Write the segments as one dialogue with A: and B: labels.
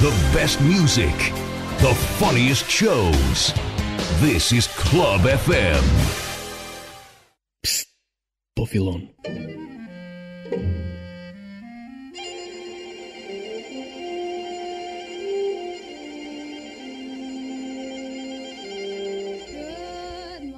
A: the best music, the funniest shows. This is Club FM.
B: Psst,
C: Good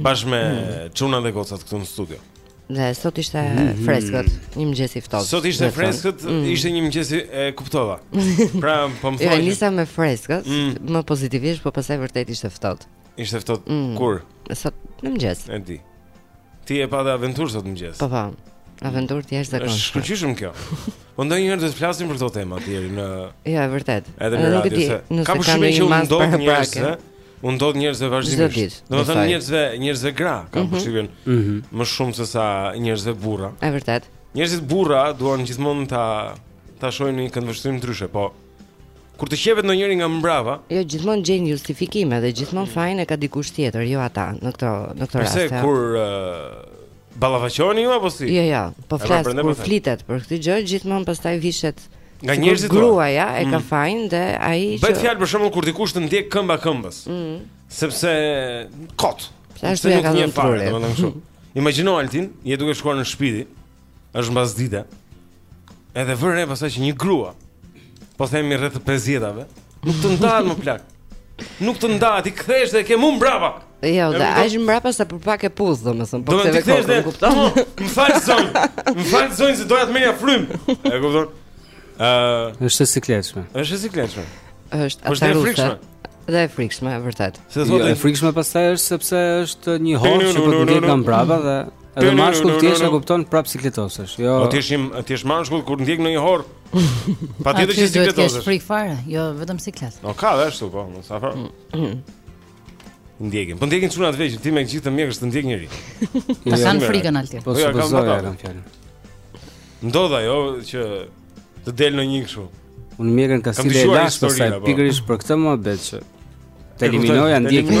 A: Bashkë me mm. çunat dhe gocat këtu në studio.
D: Dhe sot ishte mm -hmm. freskët, një mëngjes i ftohtë.
A: Sot ishte
D: freskët, mm
A: -hmm. ishte një mëngjes i e kuptova. Pra, po më thonë. Jo,
D: nisa me freskët,
A: mm.
D: më pozitivisht, po pastaj vërtet ishte ftohtë.
A: Ishte ftohtë
D: mm.
A: kur?
D: Sot në mëngjes.
A: E di. Ti e pate dhe aventurë sot mëngjes.
D: Po po. Aventurë të jashtëzakonshme.
A: Është shkëlqyshëm kjo. Po ndonjëherë do të flasim për këto tema atje në
D: Jo, e vërtetë.
A: Edhe në radio. Ka shumë që u ndodh njerëzve,
D: ëh.
A: U ndodh njerëzve vazhdimisht.
D: Domethënë
A: njerëzve, njerëzve gra, kam mhm. përshtypjen.
E: Mm -hmm.
A: Më shumë se sa njerëzve burra.
D: Është e vërtetë.
A: Njerëzit burra duan gjithmonë ta ta shohin në një këndvështrim ndryshe, po kur të qepet ndonjëri nga mbrapa,
D: jo gjithmonë gjejnë justifikime dhe gjithmonë fajin e ka dikush tjetër, jo ata në këto në këto raste.
A: Përse kur Ballafaqoheni ju apo si?
D: Jo, jo, po flas kur
A: po
D: flitet për këtë gjë, gjithmonë pastaj vishet
A: nga njerëzit
D: gruaja e ka
A: mm.
D: fajin dhe ai që
A: Bëhet fjalë për shembull kur dikush të ndjek këmba këmbës. Ëh. Mm.
D: Sepse kot. Flas për një fjalë,
A: domethënë kështu. Imagjino Altin, je duke shkuar në shtëpi, është mbas dite. Edhe vë re pastaj që një grua Po themi rreth të pesëdhjetave Nuk të ndahet më plak Nuk të ndahet, i kthehesh dhe e ke mu mbrapa
D: Jo, dhe
A: ajo
D: është mbrapa sa për pak e puth dhe
A: më thëmë
D: Po
A: të dhe
D: kokë, më
A: kupton Më fal zonjë, më fal zonjë s'e doja të merrja frymë E kupton uh,
E: është e sikletshme
A: është e sikletshme
D: është
A: edhe e frikshme
D: Dhe e frikshme, e vërtetë
A: Se
E: jo, e frikshme pastaj është sepse është një horr që po të ndjek nga mbrapa dhe Edhe mashkull ti e kupton prap sikletosesh. Jo.
A: Po ti je ti je mashkull kur të ndjek një horr. Patjetër që
F: sikletosesh. Ti
A: ke
F: frikë fare, jo vetëm siklet.
A: Po ka ashtu po, mos apo. Ndjekin. Po ndjekin çuna të vegjël, ti me gjithë atë mjekër të ndjek njëri.
F: Ta kanë frikën Altin.
E: Po,
A: po ia
E: kanë bota.
A: Ndodha jo që të del në një kështu.
E: Unë mjekrën
A: kam
E: si e lashë pastaj
A: po.
E: pikërisht për këtë muhabet që Të eliminoja ndjekin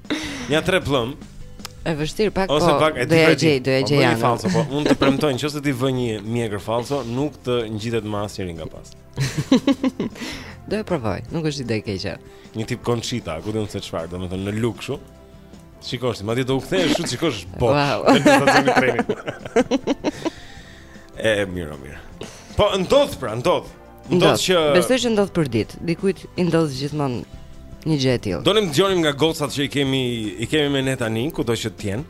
A: Nja tre pëllëmbë
D: E vështirë pak po.
A: Ose pak e di
D: pra ti. Do
A: e
D: gjej. Po,
A: falso, po. Unë të premtoj nëse ti vë një mjekër falso, nuk të ngjitet më asnjëri nga pas.
D: do e provoj, nuk është ide e keqe.
A: Një tip konçita, ku di unë se çfarë, domethënë një luk kështu. Shikosh, madje do u kthehesh kështu shikosh bot.
D: Wow.
A: e mirë, mirë. Po ndodh pra, ndodh. Ndodh që
D: besoj që ndodh përditë, dikujt i ndodh gjithmonë një gjë e tillë.
A: Donim të dëgjonim nga gocat që i kemi i kemi me ne tani, kudo që të jenë.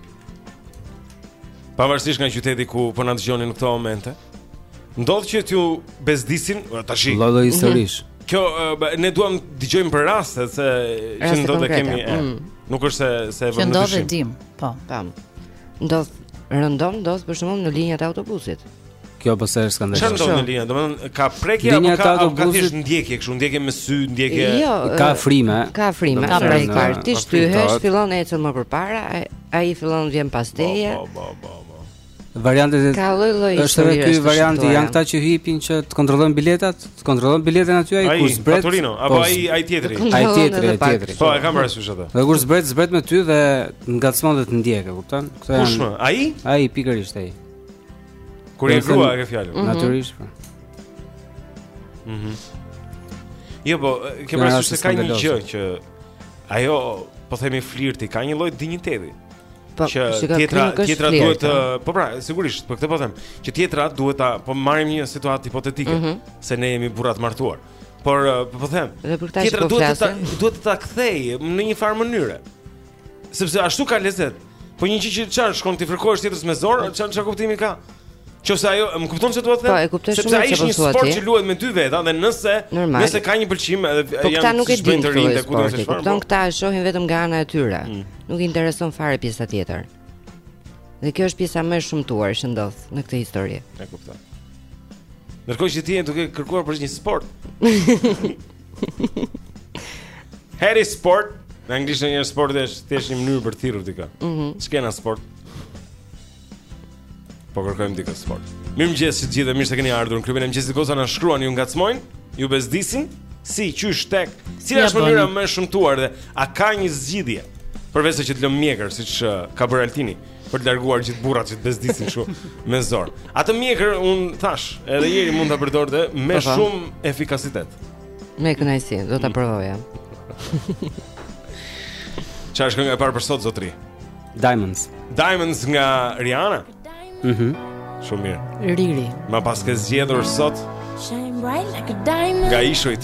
A: Pavarësisht nga qyteti ku po na dëgjoni në këto momente, ndodh që t'ju bezdisin tash.
E: Lloj historish.
A: Mhm. Kjo ne duam të dëgjojmë për raste se që ndodh e kemi.
D: Mm.
A: Nuk është se s'e vëmë. Që
F: ndodh
A: e
F: dimë. Po.
D: Tam. Ndodh rëndom ndodh për shembull në linjat e autobusit.
E: Kjo po që është
A: skandal.
E: Çfarë
A: ndodh në linjë? Domethënë ka prekje apo ka apo ka thjesht ndjekje kështu, ndjekje me sy, ndjekje.
D: Jo,
E: ka frime.
D: Ka frime. Ka prekje. Ti shtyhesh, fillon e ecën më përpara, ai fillon vjen pas teje.
A: Po, po, po, po.
E: Variantet e
D: Ka lloj-lloj
E: Është edhe ky variant
D: i
E: janë këta që hypin që të kontrollojnë biletat, të kontrollojnë biletën aty ai kur zbret.
A: Fatorino apo
E: po,
A: ai ai tjetri.
E: Ai tjetri, ai tjetri.
A: Po, e kam parasysh atë.
E: Dhe kur zbret, zbret me ty dhe ngacmon dhe të ndjek, e kupton? Këto janë.
A: Kush më? Ai?
E: Ai pikërisht ai.
A: Kur
E: je
A: grua e ke fjalën. Mhm.
E: Natyrisht. Po. Mhm.
A: Jo, po, ke parasysh se ka një gjë që ajo po themi flirti, ka një lloj dinjiteti.
D: Po,
A: që tjetra, tjetra duhet të, po pra, sigurisht, po këtë po them, që tjetra duhet ta, po marrim një situatë hipotetike,
D: mm -hmm.
A: se ne jemi burra të martuar. Por po, po them, tjetra
D: po
A: duhet ta duhet ta kthejë në një farë mënyre. Sepse ashtu ka lezet. Po një gjë që ça shkon t'i fërkohesh tjetrës me zor, ça ça kuptimi ka? Qoftë se ajo, më kupton ça thua ti?
D: Po, e kuptoj shumë se
A: është një
D: po
A: sport që luhet me dy veta dhe nëse
D: Normal.
A: nëse ka një pëlqim edhe
D: po, janë nuk e dinë
A: të rinë të
D: kupton
A: se çfarë.
D: Kupton këta e shohin vetëm nga ana e tyre. Mm. Nuk i intereson fare pjesa tjetër. Dhe kjo është pjesa më e shëmtuar që ndodh në këtë histori.
A: E kuptoj. Ndërkohë që ti je duke kërkuar për një sport. Hey sport, në anglisht një sport është thjesht një mënyrë për të thirrur dikë. Ëh. Mm Ç'kemi sport? Po kërkojmë dikë sport. Mirëmëngjes të gjithëve, mirë se keni ardhur në klubin e mëngjesit. Kosa na shkruan, ju ngacmojnë, ju bezdisin, si qysh tek. Cila është mënyra më e shëmtuar dhe a ka një zgjidhje? Përveç se që të lëmë mjekër, siç uh, ka bërë Altini. Për të larguar gjithë burrat që të bezdisin kështu me zor. Atë mjekër unë thashë, edhe Jeri mund ta përdorte me
D: Aha.
A: shumë efikasitet.
D: Me kënaqësi, do ta provoja.
A: Çfarë është kënga e parë për sot zotri?
E: Diamonds.
A: Diamonds nga Rihanna.
E: Mhm.
A: Mm Shumë mirë.
F: Riri.
A: Ma paske zgjedhur sot.
B: Shine bright like a diamond.
A: Nga ishujt.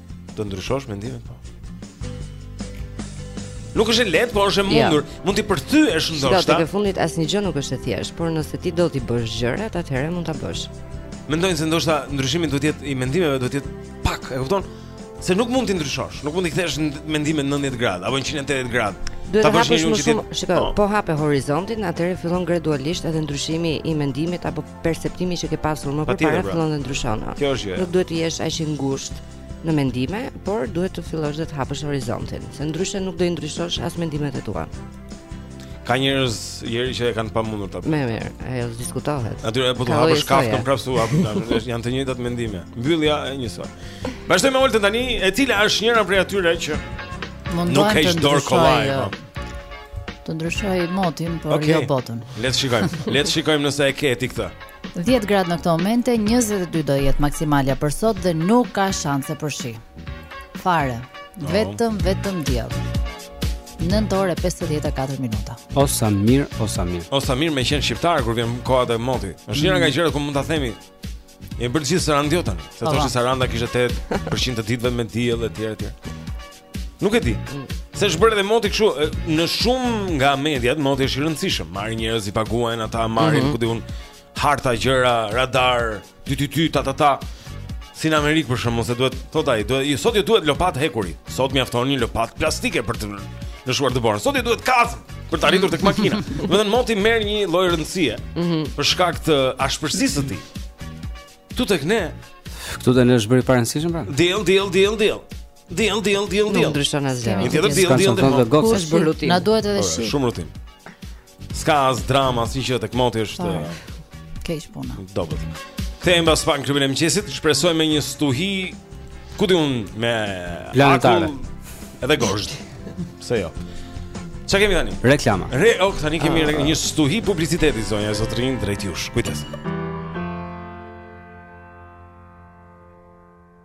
A: Të
D: ndryshosh
A: mendimin po. Nuk është e lehtë, por është e mundur. Ja. Mund t'i përthyesh ndoshta.
D: Se tek e fundit asnjë gjë nuk është e thjeshtë, por nëse ti do t'i bësh gjërat, atëherë mund ta bësh.
A: Mendoj se ndoshta ndryshimi duhet të jetë i mendimeve, duhet të jetë pak, e kupton? Se nuk mund t'i ndryshosh, nuk mund t'i kthesh mendimet 90 gradë apo 180 gradë.
D: Duhet të hapësh më shumë, shikoj,
A: po.
D: po hape horizontin, atëherë fillon gradualisht edhe ndryshimi i mendimit apo perceptimi që ke pasur më parë
A: pra.
D: fillon të ndryshojë.
A: Kjo është gjë.
D: Nuk duhet të jesh aq i ngushtë në mendime, por duhet të fillosh dhe të hapësh horizontin, se ndryshe nuk do i ndryshosh as mendimet e tua.
A: Ka njerëz Jeri që e kanë të pamundur ta.
D: Më mirë, ajo s'diskutohet.
A: Atyre po t'u hapësh kafkën prapë su apo janë të njëjtat mendime. Mbyllja njësoj. Vazhdojmë me Oltën tani, e cila është njëra prej atyre që mundohen
F: të
A: ndryshojnë.
F: Të ndryshoj motin, por
A: okay.
F: jo botën.
A: Le të shikojmë. Le të shikojmë nëse e ke ti këtë.
F: 10 gradë në këto momente, 22 do jetë maksimalja për sot dhe nuk ka shanse për shi. Fare, no. vetëm vetëm diell. 9 orë 54 minuta.
E: O sa mirë, o sa mirë.
A: O sa mirë me qenë shqiptar kur vjen koha te moti. Është njëra nga mm. gjërat ku mund ta themi. Jemi bërë gjithë sarandiotë tani. Se
F: po,
A: thoshe
F: po.
A: Saranda kishte 8% të ditëve me diell etj etj. Nuk e di. Mm. Se është bërë edhe moti kështu, në shumë nga mediat moti është i rëndësishëm. Marrin njerëz i paguajnë ata, marrin mm -hmm. ku di unë harta gjëra, radar, ty ty ty ta ta ta. Si në Amerikë për shembull se duhet, thotë ai, duhet, jo, sot ju duhet lopatë hekuri. Sot mjafton një lopatë plastike për të lëshuar dëborën. Sot ju duhet kazmë për të arritur tek makina. Domethënë moti merr një lloj rëndësie. Mm -hmm. Për shkak të ashpërsisë së tij. Këtu tek ne.
E: Këtu te ne është bërë i parëndësishëm pra.
A: Diell, diell, diell, diell. Diell, diell, diell,
D: Nuk
A: diell.
D: ndryshon asgjë.
A: Një tjetër diell,
E: S'ka diell, çfarë
A: diell.
E: gocë.
D: Është bërë rutinë.
F: Na duhet edhe shi.
A: Shumë rutinë. S'ka as drama, sinqerisht tek moti është
F: Po.
A: eh,
F: Keq puna.
A: dobët. Kthehemi pas pak në klubin e mëngjesit, shpresoj me një stuhi ku di unë me
E: Planetare.
A: akull edhe gozhdë. Pse jo? Çfarë kemi tani?
E: Reklama.
A: Re, ok, tani kemi re- një stuhi publiciteti zonja e zotërinj drejt jush. Kujdes.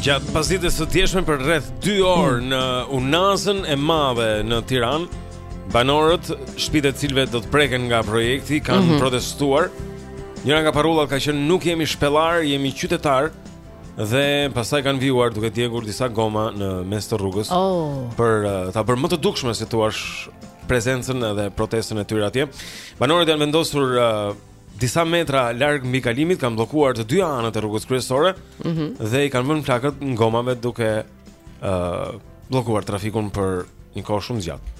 A: Gjatë pasdites së djeshme për rreth 2 orë në Unazën e Madhe në Tiranë, banorët shtëpitë e të cilëve do të preken nga projekti kanë mm -hmm. protestuar. Njëra nga parullat ka qenë nuk jemi shpellarë, jemi qytetarë. Dhe pastaj kanë vijuar duke djegur disa goma në mes të rrugës
F: oh.
A: për uh, ta bërë më të dukshme si të thuash prezencën edhe protestën e tyre atje. Banorët janë vendosur uh, disa metra larg mbikalimit, kanë bllokuar të dy anët e rrugës kryesore mm -hmm. dhe i kanë vënë flakën gomave duke uh, bllokuar trafikun për një kohë shumë të gjatë.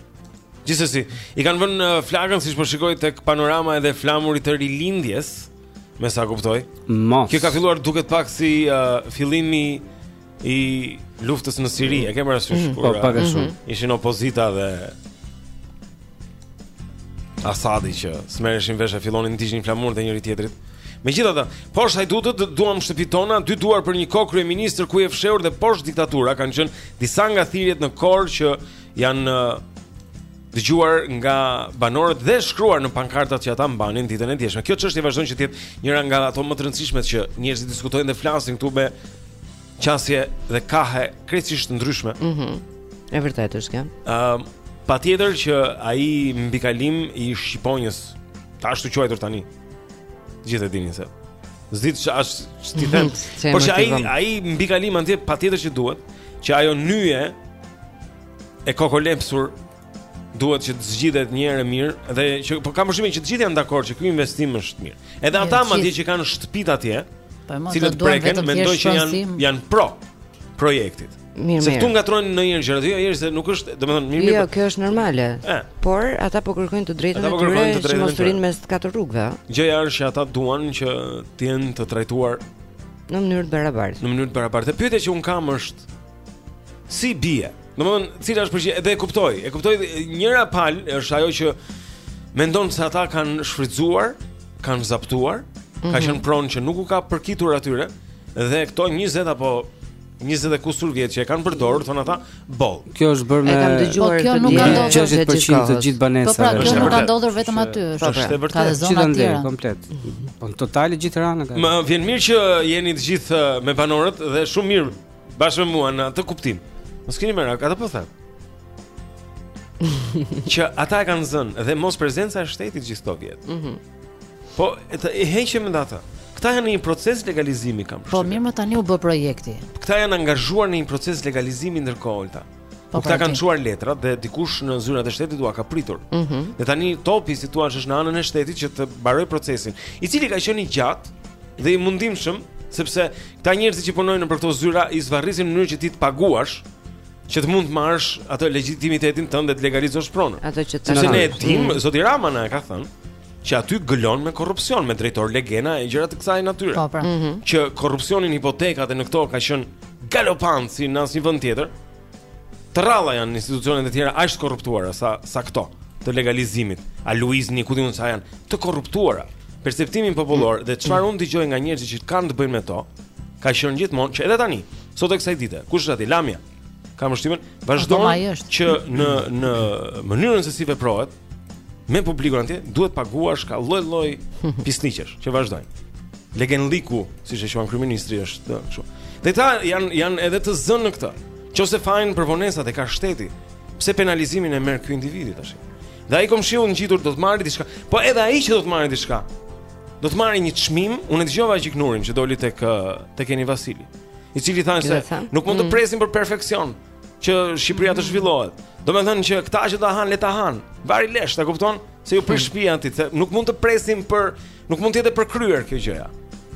A: Gjithsesi, i kanë vënë uh, flakën siç po shikoj tek Panorama edhe flamurit të Rilindjes. Me sa kuptoj.
E: Mos.
A: Kjo ka filluar duket pak si uh, fillimi i luftës në Siri. E ke parasysh
E: mm -hmm.
A: kur.
E: Po
A: pak
E: a uh, shumë. Mhm.
A: Ishin opozita dhe Asadi që s'merreshin vesh e fillonin digjnin flamujt e njëri-tjetrit. Megjithatë, poshtë hajdutët duam shtëpitë tona, dy duar për një kokë kryeministër ku je fshehur dhe poshtë diktatura kanë qenë disa nga thirrjet në kor që janë dëgjuar nga banorët dhe shkruar në pankartat që ata mbanin ditën e djeshme. Kjo çështje vazhdon që të jetë njëra nga ato më të rëndësishme që njerëzit diskutojnë dhe flasin këtu me qasje dhe kahe krejtësisht ndryshme. Mhm.
D: Mm e vërtetë është kjo.
A: Ëm uh, patjetër që ai mbikalim i shqiponjës të ashtu quajtur tani. Gjithë e dini si. S'di ç'është t'i them. Por që ai ai mbikalim atje patjetër që duhet që ajo nyje e kokolepsur duhet që të zgjidhet një herë mirë dhe që po kam përshtymin që të gjithë janë dakord që ky investim është mirë. Edhe ata madje që kanë shtëpitë atje,
F: po,
A: që
F: të
A: preken, mendoj që janë janë pro projektit.
D: Mirë,
A: se këtu ngatrojnë në një gjë, ajo është se nuk është, domethënë, mirë, mirë. Jo, po-
D: kjo është normale.
A: E.
D: Por ata po kërkojnë të drejtën e tyre, të
A: drejtën
D: mos rrinë mes katër rrugëve.
A: Gjëja është që ata duan që të jenë të trajtuar
D: në mënyrë të barabartë.
A: Në mënyrë të barabartë. Pyetja që un kam është Si bie? Domthon, cila është përgjigja? Dhe e kuptoj. E kuptoj njëra pal është ajo që mendon se ata kanë shfrytzuar, kanë zaptuar, mm -hmm. ka qenë pronë që nuk u ka përkitur atyre dhe këto 20 apo 20 e kusur vjet që e kanë përdorur thon ata boll.
E: Kjo është bërë me E
D: kam dëgjuar
F: po, kjo nuk ka ndodhur
E: 60% të gjithë banesave.
F: Po pra, kjo nuk ka ndodhur vetëm aty,
A: është pra,
F: e
A: vërtetë.
F: Ka zona
E: të
F: tjera
E: komplet. Po në total gjithë Tirana ka.
A: Më vjen mirë që jeni të gjithë uh, me banorët dhe shumë mirë Bashkë me mua në atë kuptim. Mos keni merak, atë po them. që ata e kanë zënë dhe mos prezenca e shtetit gjithë këto vjet.
D: Mhm.
A: Mm po e, e heqim edhe ata. Këta janë në një proces legalizimi kam.
F: Po mirë, më tani u bë projekti.
A: Këta janë angazhuar në një proces legalizimi ndërkohë.
F: Po
A: këta kanë çuar letrat dhe dikush në zyrat e shtetit ua ka pritur.
D: Ëh. Mm -hmm.
A: Dhe tani topi si thua është në anën e shtetit që të mbarojë procesin, i cili ka qenë i gjatë dhe i mundimshëm, sepse këta njerëzit që punojnë nëpër këto zyra i zvarrisin në mënyrë që ti të paguash që të mund të marrësh atë legjitimitetin tënd dhe të legalizosh pronën.
D: Ato që të.
A: Sepse ne e
D: dimë,
A: zoti Rama na e ka thënë. që aty gëlon me korrupsion, me drejtor legena e gjëra të kësaj natyre.
F: Po, pra. Mhm.
A: Që korrupsioni në hipoteka dhe në këto ka qenë galopant si në asnjë vend tjetër. Të rralla janë institucionet e tjera aq të korruptuara sa sa këto të legalizimit. ALUIZNI ku di unë sa janë të korruptuara. Perceptimin popullor dhe çfarë unë dëgjoj nga njerëzit që kanë të bëjnë me to, ka qenë gjithmonë që edhe tani, sot e kësaj dite, kush është aty Lamja? Kam përshtypjen, vazhdon
F: Akoma ai është.
A: që në në mënyrën se si veprohet, me publikun atje duhet të paguash ka lloj lloj pisllëqesh që vazhdojnë. Legenllëku, siç e quan kryeministri është kështu. Dhe këta janë janë edhe të zënë në këtë. Qoftë se fajin për vonesat e ka shteti. Pse penalizimin e merr ky individi tash? Dhe ai komshiu ngjitur do të marrë diçka. Po edhe ai që do të marrë diçka. Do të marrë një çmim, unë dëgjova Gjiknurin që doli tek tek Eni Vasili, i cili tha se nuk mund të
D: mm.
A: presin për perfeksion. që Shqipëria të zhvillohet. Domethënë që këta që të hanë le të hanë. Vari lesh, e kupton? Se iu prish shtëpia atij, se nuk mund të presim për nuk mund të jetë e përkryer kjo gjëja.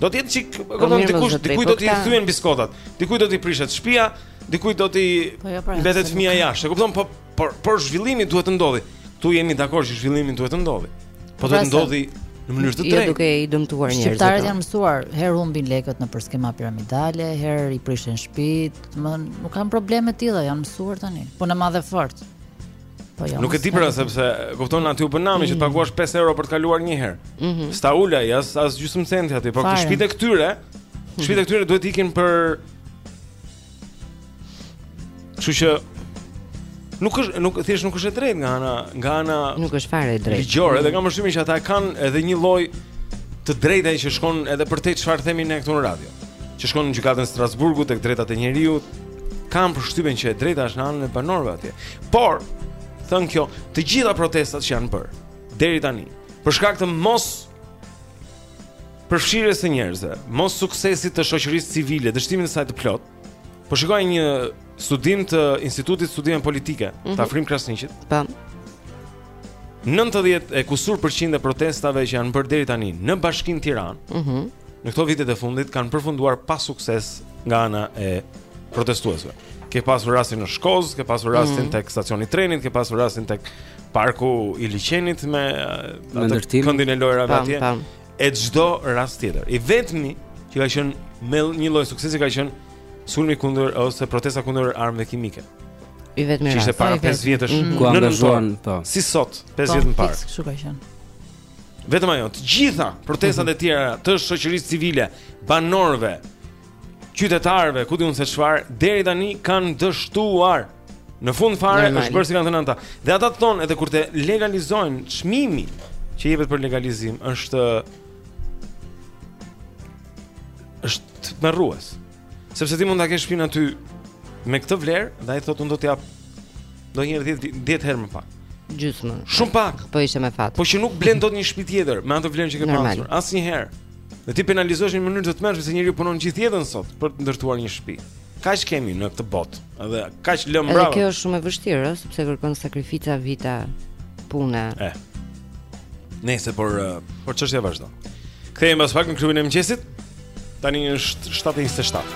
A: Do të jetë që, po,
D: kupton
A: dikush, dikujt do t'i thyhen biskotat, dikujt do t'i prishet shtëpia, dikujt do t'i
F: po, jo, pra,
A: mbetet fëmia jashtë. E kupton? Po por por zhvillimi duhet të ndodhi. Këtu jemi dakord që zhvillimi duhet të ndodhi. Po duhet pra,
F: të
A: ndodhi në mënyrë të drejtë.
D: Jo duke i dëmtuar njerëzit.
F: Shqiptarët janë mësuar herë humbin lekët nëpër skema piramidale, herë i prishin shtëpitë, Më nuk kanë probleme të tilla, janë mësuar tani. Punë e madhe fort. Po jo.
A: Nuk e di pra sepse kupton atje u bë nami që të mm. paguash 5 euro për të kaluar një herë.
D: Mhm.
A: S'ta ul ai as gjysmë centi aty, por shtëpit e këtyre, mhm. shtëpit e këtyre duhet të ikin për Kështu që Nuk është nuk thjesht nuk është e drejtë nga ana nga ana
D: Nuk është fare e drejtë.
A: Ligjore dhe kam përshtypjen që ata kanë edhe një lloj të drejte që shkon edhe përtej çfarë themi ne këtu në radio. Që shkon në gjykatën e Strasburgut tek të drejtat e njeriu. Kam përshtypjen që e drejta është në anën e banorëve atje. Por thënë kjo, të gjitha protestat që janë bërë deri tani, për shkak të mospërfshirjes së njerëzve, mossuksesit të shoqërisë civile, dështimin e saj të plotë, Po shikoj një studim të Institutit Studime Politike mm -hmm. të Afrim Krasniqit.
D: Po.
A: 90 e kusur përqind e protestave që janë bërë deri tani në Bashkinë Tiranë.
D: Mhm.
A: Mm në këto vitet e fundit kanë përfunduar pa sukses nga ana e protestuesve. Ke pasur rastin në Shkoz, ke pasur rastin mm -hmm. tek stacioni i trenit, ke pasur rastin tek parku i liqenit me atë këndin e lojrave atje. e çdo rast tjetër. I vetmi që ka qenë me një lloj suksesi ka qenë sulmi kundër ose protesta kundër armëve kimike.
D: I vetmi
A: rast. Ishte para 5 vjetësh
D: mm -hmm.
E: ku
A: u
E: angazhuan po.
A: Si sot, 5
F: po,
A: vjet më parë.
F: Kështu ka qenë.
A: Vetëm ajo, të gjitha protestat mhm. e tjera të shoqërisë civile, banorëve, qytetarëve, ku di unë se çfarë, deri tani kanë dështuar Në fund fare
D: Normal.
A: është bërë si kanë thënë ata. Dhe ata të thonë edhe kur ta legalizojnë çmimi që jepet për legalizim është është tmerrues. Sepse ti mund ta kesh shpinën aty me këtë vlerë, dhe ai thotë unë do të jap ndonjëherë 10 10 herë më pak.
D: Gjysmën.
A: Shumë pak.
D: Po ishte me fat.
A: Po që nuk blen dot një shtëpi tjetër me atë vlerën që ke pasur. Asnjëherë. Dhe t'i penalizosh në mënyrë të tmerrshme se njeriu punon gjithë jetën sot për të ndërtuar një shtëpi. Kaq kemi në këtë botë. Edhe kaq lëmë
D: mbrapa.
A: Edhe
D: kjo është shumë e vështirë, ëh, sepse kërkon sakrifica vite pune.
A: E. Nëse por por çështja vazhdon. Kthehemi pas pak në klubin e mëngjesit. Tani është 7:27.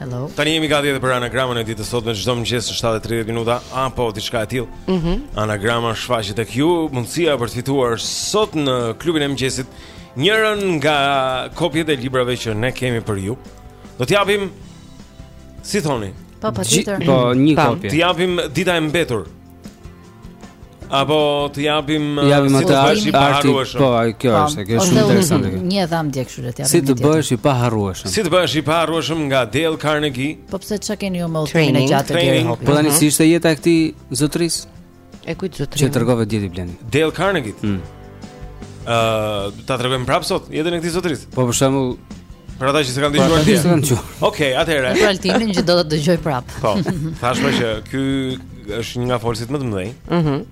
A: Hello. Tani jemi gati edhe për anagramën e ditës sotme çdo mëngjes në 7:30 minuta apo diçka e tillë.
D: Mhm.
A: Mm Anagrama shfaqet tek ju, mundësia për të fituar sot në klubin e mëngjesit njërën nga kopjet e librave që ne kemi për ju. Do të japim si thoni,
F: Po, po,
E: tjetër. Po, një
D: Pam.
E: kopje.
A: të japim dita e mbetur. Apo të
E: japim
A: të japim uh,
E: atë
A: si Artës.
E: Po, ai kjo është, kjo është shumë interesante.
F: Një dhamë dje kështu le të japim.
E: Si të bëhesh i paharrueshëm?
A: Si të bëhesh i paharrueshëm nga Dale Carnegie?
F: Po pse ça keni ju me udhëtimin e gjatë të deri hopi?
E: Po tani si ishte jeta e këtij zotërisë?
D: E kujt
E: zotërisë?
D: Që
E: tregove dje ti Blendi.
A: Dale Carnegie.
E: Mm.
A: Ë, uh, ta tregojmë prapë sot jetën e këtij zotërisë.
E: Po për shembull,
A: për ata që s'e kanë dëgjuar dje. Okej, okay, atëherë.
F: Për Altinin që do ta dëgjojë prapë.
A: Po. Thashë që ky është një nga folësit më të mëdhenj.
D: Mhm. Uh -huh.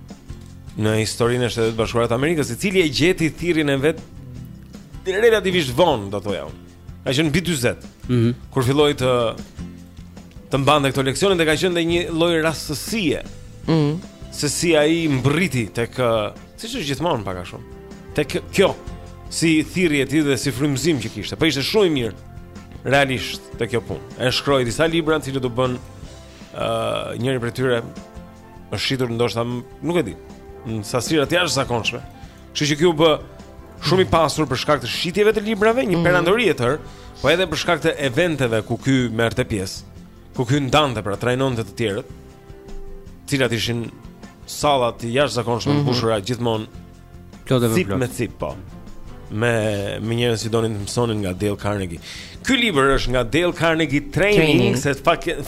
A: Në historinë e Shteteve të Bashkuara të Amerikës, i cili e gjeti thirrjen e vet relativisht vonë, do thoja unë. Ka qenë mbi 40.
E: Mhm.
A: Mm kur filloi të të mbante këto leksione dhe ka qenë dhe një lloj rastësie.
D: Mhm.
A: Mm se si ai mbërriti tek siç është gjithmonë pak a shumë. Tek kjo si thirrje e tij dhe si frymëzim që kishte. Po ishte shumë i mirë realisht te kjo punë. E shkroi disa libra të cilët u bënë ë uh, njëri prej tyre është shitur ndoshta nuk e di. Në sasi të jashtëzakonshme. Kështu që ky u bë shumë i pasur për shkak të shitjeve të librave, një mm. perandori e tërë, po edhe për shkak të eventeve ku ky merrte pjesë, ku ky ndante pra trajnonte të tjerët, të cilat ishin salla të jashtëzakonshme mm -hmm. të
E: mbushura gjithmonë
A: cip më cip. Po. Me me njerëz që donin të mësonin nga Dale Carnegie. Ky libër është nga Dale Carnegie Training,
D: Training.
A: se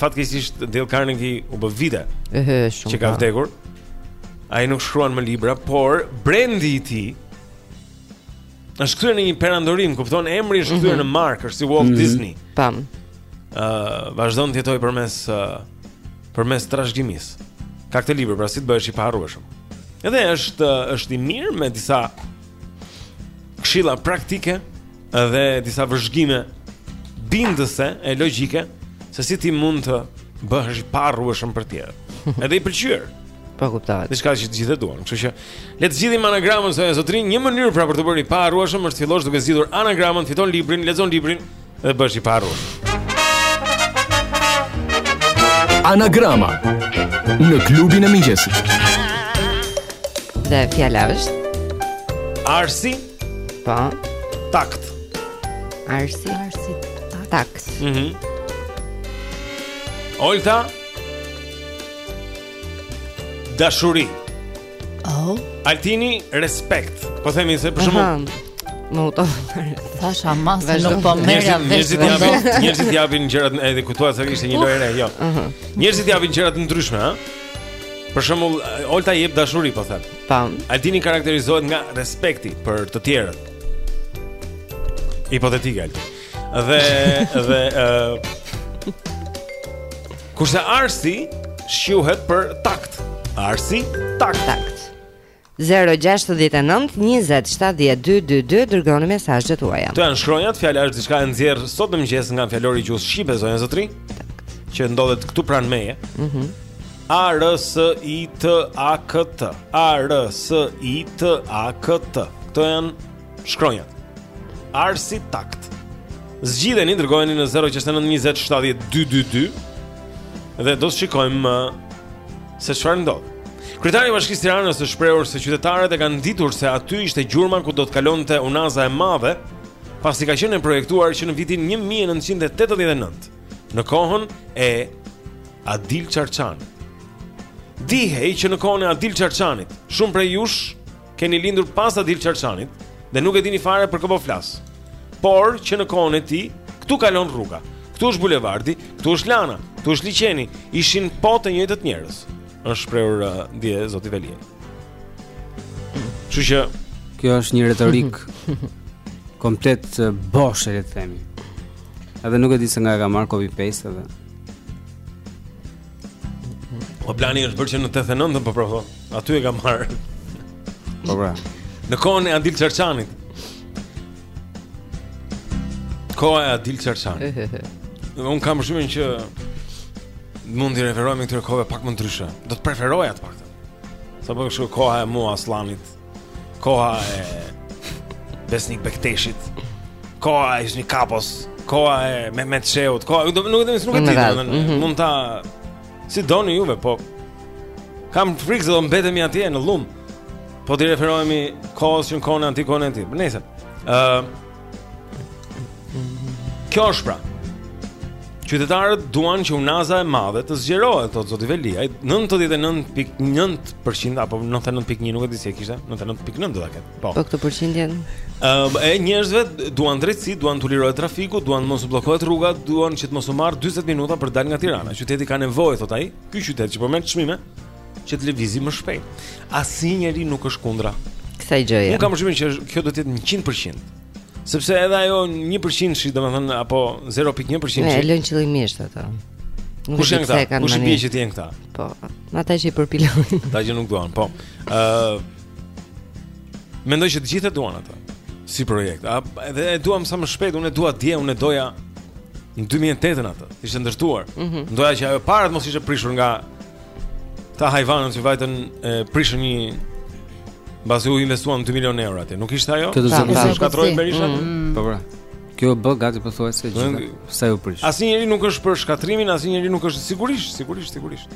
A: fatkeqësisht Dale Carnegie u bënë vite.
D: Ëh, shumë.
A: Që ka vdekur. Ai nuk shkruan më libra, por brendi i tij është kthyer në një perandori, më kupton? Emri është kthyer mm -hmm. në markë, është si Walt mm -hmm. Disney.
D: Tamam.
A: Ë, uh, vazhdon të jetojë përmes uh, përmes trashëgimisë. Ka këtë libër, pra si të bëhesh i paharrueshëm. Edhe është është i mirë me disa këshilla praktike dhe disa vëzhgime bindëse e logjike se si ti mund të bëhesh i paharrueshëm për të tjerët. Edhe i pëlqyer.
D: Po kuptohet.
A: Diçka që të gjithë duan. Kështu që le të zgjidhim anagramën zonja e zotërinj, një mënyrë pra për t'u bërë i paharrueshëm është të fillosh duke zgjidhur anagramën, fiton librin, lexon librin. Dhe bëhesh i paharru
G: Anagrama Në klubin e mëngjesit.
D: Dhe fjala është
A: Arsi Pa
D: po.
A: Takt
D: Arsi
F: Arsi
D: Takt
A: mm -hmm. Olta Dashuri
F: Oh.
A: Altini, respekt. Po themi se për shembull.
D: Më u
F: thonë. Tash ama se nuk po
A: merrja
F: vesh.
A: Njerëzit japin, njerëzit japin gjërat edhe ku thua se ishte një lojë re, jo. Njerëzit japin gjëra të ndryshme, ha? Për shembull, Olta jep dashuri, po them.
D: Tam.
A: Altini karakterizohet nga respekti për të tjerët. Hipotetike Altin. Dhe dhe ë Kurse arsi shquhet për takt. Arsi takt.
D: takt. 0692070222 Dërgoni mesazhet tuaja
A: Këto janë shkronjat, fjala është diçka e nxjerrë Sot në mëngjes nga fjalori i gjuhës shqipe, zonja zotërinj Që ndodhet këtu pranë meje mm -hmm. Arsi takt. Arsi takt. Këto janë Shkronjat. Arsi takt. Zgjidheni, dërgojeni në 0692070222 dhe do të shikojmë uh, se çfarë ndodh. Kryetari i Bashkisë Tiranës është shprehur se qytetarët e kanë ditur se aty ishte gjurma ku do të kalonte unaza e madhe, pasi ka qenë e projektuar që në vitin 1989, në kohën e Adil Çarçanit. Dihej që në kohën e Adil Çarçanit, shumë prej jush keni lindur pas Adil Çarçanit dhe nuk e dini fare për kë po flas. Por që në kohën e tij, këtu kalon rruga. Këtu është bulevardi, këtu është Lana, këtu është liqeni, ishin po të njëjtët njerëz. Është shprehur uh, dje zoti Veliaj. Kështu që
E: kjo është një retorikë komplet uh, boshe, le të themi. Edhe nuk e di se nga e ka marrë copy paste edhe.
A: Po plani është bërë që në 89-ën po pra. Aty e ka marrë.
E: Po pra.
A: Në kohën e Adil Çarçanit. Koha e Adil Çarçanit. Unë kam përshtypjen që mund t'i referohemi këtyre kohëve pak më ndryshe. Do të preferoja të paktën. Sa po kështu koha e Muho Asllanit. Koha e Besnik Bekteshit. Koha e Hysni Kapos. Koha e Mehmet Shehut. Koha, nuk e di, nuk e di,
D: mhm.
A: mund ta si doni juve, po kam frikë se do mbetemi atje në llum. Po t'i referohemi kohës që në kohën e atij, kohën e tij. Nëse. Ë, uh, Kjo është pra. Qytetarët duan që unaza e madhe të zgjerohet, thotë zoti Veliaj, 99.9% apo 99.1 nuk e di si e kishte, 99.9 do ta ketë. Po.
D: Po këtë përqindjen.
A: Ëm e njerëzve duan drejtësi, duan t'u lirohet trafiku, duan të mos u bllokohet rruga, duan që të mos u marrë 40 minuta për të dalë nga Tirana. Qyteti ka nevojë, thotë ai. Ky qytet që po merr çmime, që të lëvizim më shpejt. Asnjë njeri nuk është kundra
D: kësaj gjëje.
A: Unë kam përshtypjen që kjo do të jetë 100%. Sepse edhe ajo 1%-shi, domethënë apo 0.1%-shi.
D: Ne e lënë qëllimisht atë. Nuk është
A: se
D: kanë.
A: Kush i bie që të jenë këta?
D: Po, ata që i përpilojnë.
A: Ata që nuk duan, po. Ë uh, Mendoj që të gjithë e duan atë si projekt. Edhe e duam sa më shpejt, unë e dua dje, unë e doja në 2008-ën atë. Ishte ndërtuar.
D: Mm -hmm.
A: Doja që ajo para të mos ishte prishur nga Këta hajvanët që vajtën e prishën Mbasi u investuan 2 milion euro atë. Nuk ishte ajo?
E: Këtë
D: zonë
E: që
D: shkatërroi
A: Berisha. Mm. Mm.
E: Po pra. Kjo bë gati pothuajse gjithë. Sa u prish.
A: Asnjeri nuk është për shkatërrimin, asnjeri nuk është sigurisht, sigurisht, sigurisht.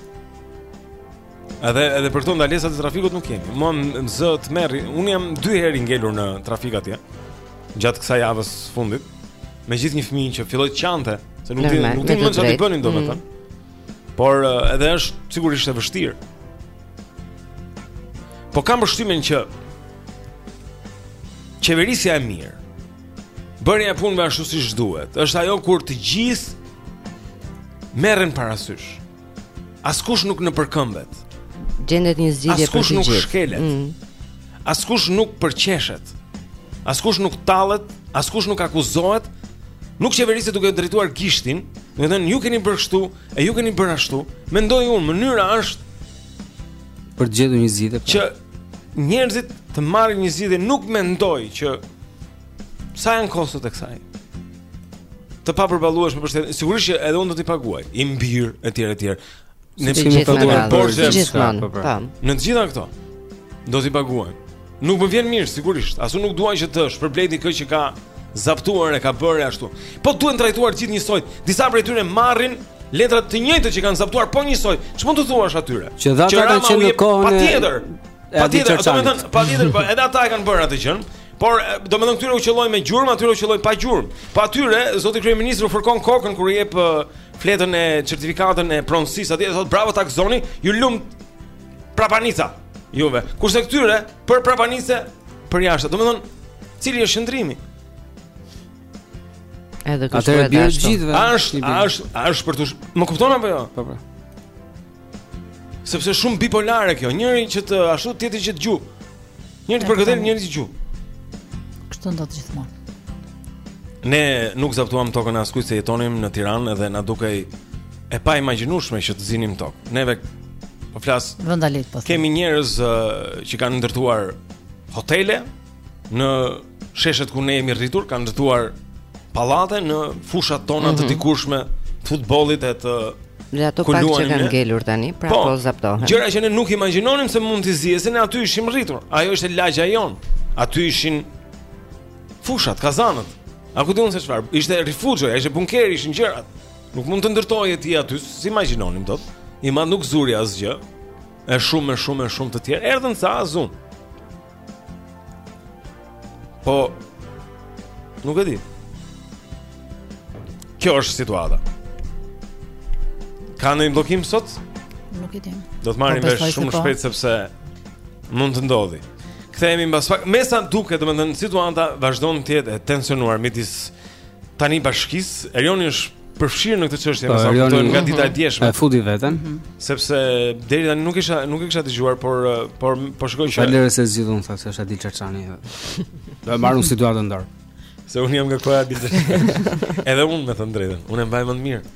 A: Edhe edhe për këto ndalesa të trafikut nuk kemi. Mo zot tmerri. Unë jam dy herë i ngelur në trafik atje. Gjatë kësaj javës së fundit, me gjithë një fëmijë që filloi të qante, se nuk di nuk di më çfarë
D: të
A: bënin domethënë. Mm. Por edhe është sigurisht e vështirë. Po kam përshtypjen që qeverisja e mirë bërja e punëve ashtu siç duhet, është ajo kur të gjithë merren parasysh. Askush nuk nëpërkëmbet.
D: Gjendet një zgjidhje për të gjithë.
A: Askush nuk shkelet.
D: Mm.
A: Askush nuk përqeshet. Askush nuk tallet, askush nuk akuzohet. Nuk qeveriset duke drejtuar gishtin, duke thënë ju keni bërë kështu e ju keni bërë ashtu. Mendoj unë, mënyra është
E: për të gjetur një zgjidhje. Po.
A: Që njerëzit të marrin një zgjidhje, nuk mendoj që sa janë kostot e kësaj. Të papërballueshme për shtetin, sigurisht që edhe unë do t'i paguaj, im bir etj etj. Ne
E: kemi të
D: paguajmë
E: borxhe
D: të gjitha.
E: Po, po.
A: Në të gjitha këto do t'i paguajmë. Nuk më vjen mirë sigurisht. As unë nuk dua që të shpërblehet ky që ka zaptuar e ka bërë ashtu. Po duhen trajtuar të gjithë njësoj. Disa prej tyre marrin letra të njëjta që kanë zaptuar po njësoj. Ç'mund t'u thuash atyre?
E: Që dhe ata kanë qenë në kohën e
A: Patjetër. Patjetër, domethënë, patjetër, po edhe ata e kanë bërë atë gjë. Por, domethënë këtyre u qëlloi me gjurmë, atyre u qëlloi pa gjurmë. Po atyre zoti kryeministri u fërkon kokën kur u jep fletën e certifikatën e pronësisë atje, thotë bravo ta gëzoni, ju lumtë prapanica juve. Kurse këtyre për prapanice për jashtë. Domethënë, cili është qëndrimi?
D: Edhe kështu është.
E: A të gjithëve.
A: A është, a është, a është për të, më kupton apo jo?
E: Po po.
A: Sepse është shumë bipolare kjo, njëri që të ashtu tjetri që të gjuan. Njëri të përkëdhel, njëri të gjuan.
F: Kështu ndodh gjithmonë.
A: Ne nuk zaptuam tokën e askujt se jetonim në Tiranë dhe na dukej e paimagjinueshme që të zinim tokë. Neve po flas
F: vendalitë po.
A: Kemi njerëz uh, që kanë ndërtuar hotele, në sheshet ku ne jemi rritur kanë ndërtuar pallate në fushat tona mm -hmm. të mhm. dikurshme të futbollit e të
D: Në ato pak që kanë ngelur tani, pra po, po zaptohen.
A: Gjëra që ne nuk imagjinonim se mund të ziheshin, ne aty ishim rritur. Ajo ishte lagja jonë. Aty ishin fushat, kazanët. A ku di unë se çfarë? Ishte rifugjoja, ishte bunkeri, ishin gjërat. Nuk mund të ndërtoje ti aty, s'i imagjinonim dot. Ima nuk zuri asgjë. Është shumë, shumë, shumë të tjerë. Erdhën s'e zunë. Po nuk e di. Kjo është situata. Ka ndonjë bllokim sot?
F: Nuk e di.
A: Do të marrim
F: po,
A: vesh shumë shpejt sepse mund të ndodhë. Kthehemi mbas pak. Me sa duket, domethënë situata vazhdon të jetë e tensionuar midis tani bashkisë, Erioni është përfshirë në këtë çështje,
E: po,
A: me sa kuptoj nga dita e mhm. djeshme.
E: E futi veten. Mhm.
A: Sepse deri tani nuk isha nuk e kisha dëgjuar, por por po shikoj që
E: Falëre se zgjidhun thotë se është Adil Çarçani. Do e marr unë situatën dorë.
A: Se unë jam nga koha e Adil Edhe unë me thënë të drejtën.
F: Unë e mbaj mend
H: mirë.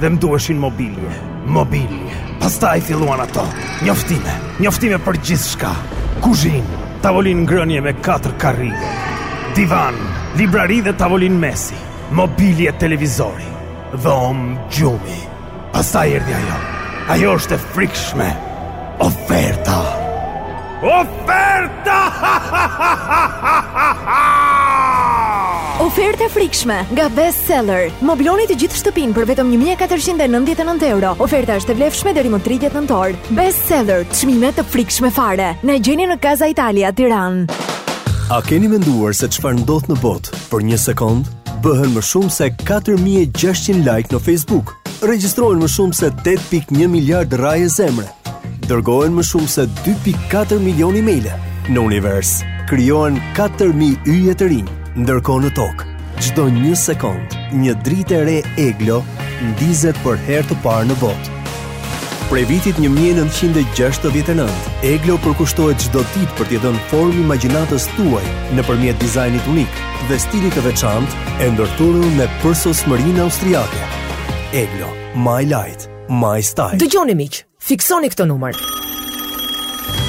H: dhe më
I: duheshin mobilje, mobilje. Pastaj filluan ato, njoftime, njoftime për gjithçka. Kuzhinë, tavolinë ngrënie me katër karrige, divan, librari dhe tavolinë mesi, mobilje televizori, dhomë gjumi. Pastaj erdhi ajo, ajo është e frikshme, oferta. Oferta. Oferta!
J: Ofertë e frikshme nga Best Seller. Mobiloni të gjithë shtëpinë për vetëm 1499 euro. Oferta është e vlefshme deri më 30 nëntor. Best Seller, çmime të frikshme fare. Na gjeni në Casa Italia Tiranë.
H: A keni menduar se çfarë ndodh në botë për një sekondë? Bëhen më shumë se 4600 like në Facebook. Regjistrohen më shumë se 8.1 miliard rrahje zemre. Dërgohen më shumë se 2.4 milion e-maile. Në univers, krijohen 4.000 yje të rinj, ndërkohë në tokë. Çdo një sekondë, një dritë e re Eglo, ndizet për herë të parë në botë. Prej vitit 1969, Eglo përkushtohet çdo ditë për t'i dhënë formë imagjinatës tuaj nëpërmjet dizajnit unik dhe stilit të veçantë e ndërthurur me përsosmërinë austriake. Eglo, my light. My Style.
K: Dëgjoni miq, fiksoni këtë numër.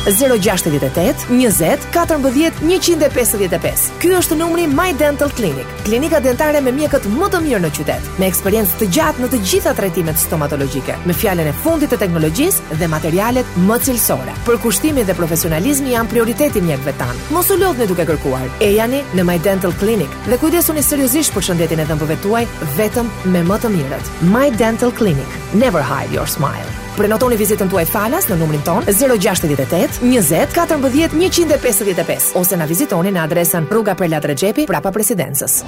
K: 068 20 14 155. Ky është numri i My Dental Clinic, klinika dentare me mjekët më të mirë në qytet, me eksperiencë të gjatë në të gjitha trajtimet stomatologjike, me fjalën e fundit të teknologjisë dhe materialet më cilësore. Përkushtimi dhe profesionalizmi janë prioriteti i mjekëve tanë. Mos u lodhni duke kërkuar. Ejani në My Dental Clinic, Dhe kujdesuni seriozisht për shëndetin e dhëmbëve tuaj vetëm me më të mirët. My Dental Clinic, never hide your smile. Prenotoni vizitën tuaj falas në numrin tonë 068 20 14 155 ose na vizitoni në adresën Rruga Perlat Rexhepi, prapa Presidencës.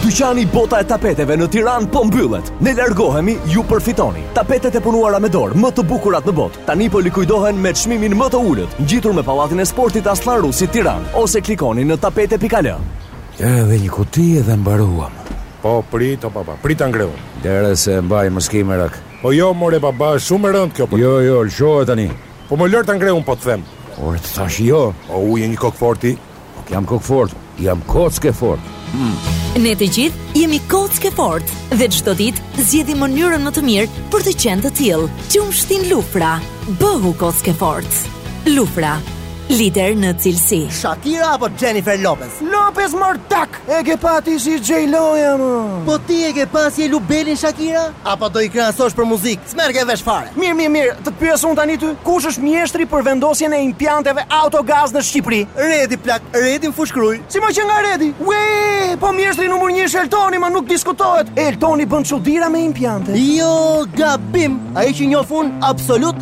H: Dyqani Bota e Tapeteve në Tiranë po mbyllet. Ne largohemi, ju përfitoni. Tapetet e punuara me dorë, më të bukurat në botë, tani po likuidohen me çmimin më të ulët, ngjitur me Pallatin e Sportit Asllan Rusi Tiranë, ose klikoni në tapete.al.
L: Edhe një kuti edhe mbaruam.
M: Po prit o baba, prit ta
L: ngrej unë. Lëre se e mbaj mos ki merak.
M: Po jo more baba, është shumë e rëndë kjo për.
L: Jo, jo, lëshoje tani.
M: Po më lër ta ngrej unë po të them.
L: Ore të thashë jo.
M: O u je një kokëfortë ti?
L: Nuk jam kokëfortë, jam kockë e fortë. Hmm.
N: Ne të gjithë jemi kockë e fortë dhe çdo ditë zgjedhim mënyrën më të mirë për të qenë të tillë. Qumështi Lufra, bëhu kockë e fortë. Lufra, Lider në cilësi.
O: Shakira apo Jennifer Lopez?
P: Lopez mor plak! E ke pa ti si e ka J Loja mo.
O: Po ti e ke pa si e lu belin Shakira? Apo do i krahasosh për muzikë? S'merrke vesh fare.
P: Mirë, mirë, mirë, të të pyes unë tani ty, kush është mjeshtri për vendosjen e impianteve autogaz në Shqipëri?
O: Redi plak, Redi në Fushë-Krujë.
P: Si mo qenka Redi? Uee, po mjeshtri numër një është Eltoni ma, nuk diskutohet. Eltoni bën çudira me impiante.
O: Jo, gabim! Ai që njoh unë, absolut,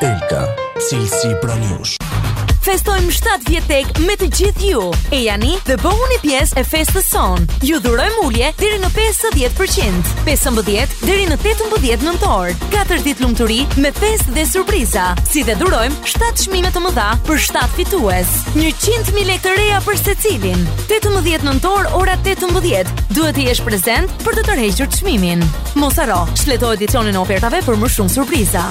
Q: Elka, cilësi pranë jush.
N: Festojmë 7 vjet TEG me të gjithë ju. Ejani dhe bëhuni pjesë e festës sonë. Ju dhurojmë ulje deri në 50%, 15 deri në 18 nëntor. 4 ditë lumturi me festë dhe surpriza. Si dhe dhurojmë 7 çmime të mëdha për 7 fitues. 100.000 lekë të reja për secilin. 18 nëntor, ora 18. Duhet të jesh prezent për të tërhequr çmimin. Mos harro, shfleto edicionin e ofertave për më shumë surpriza.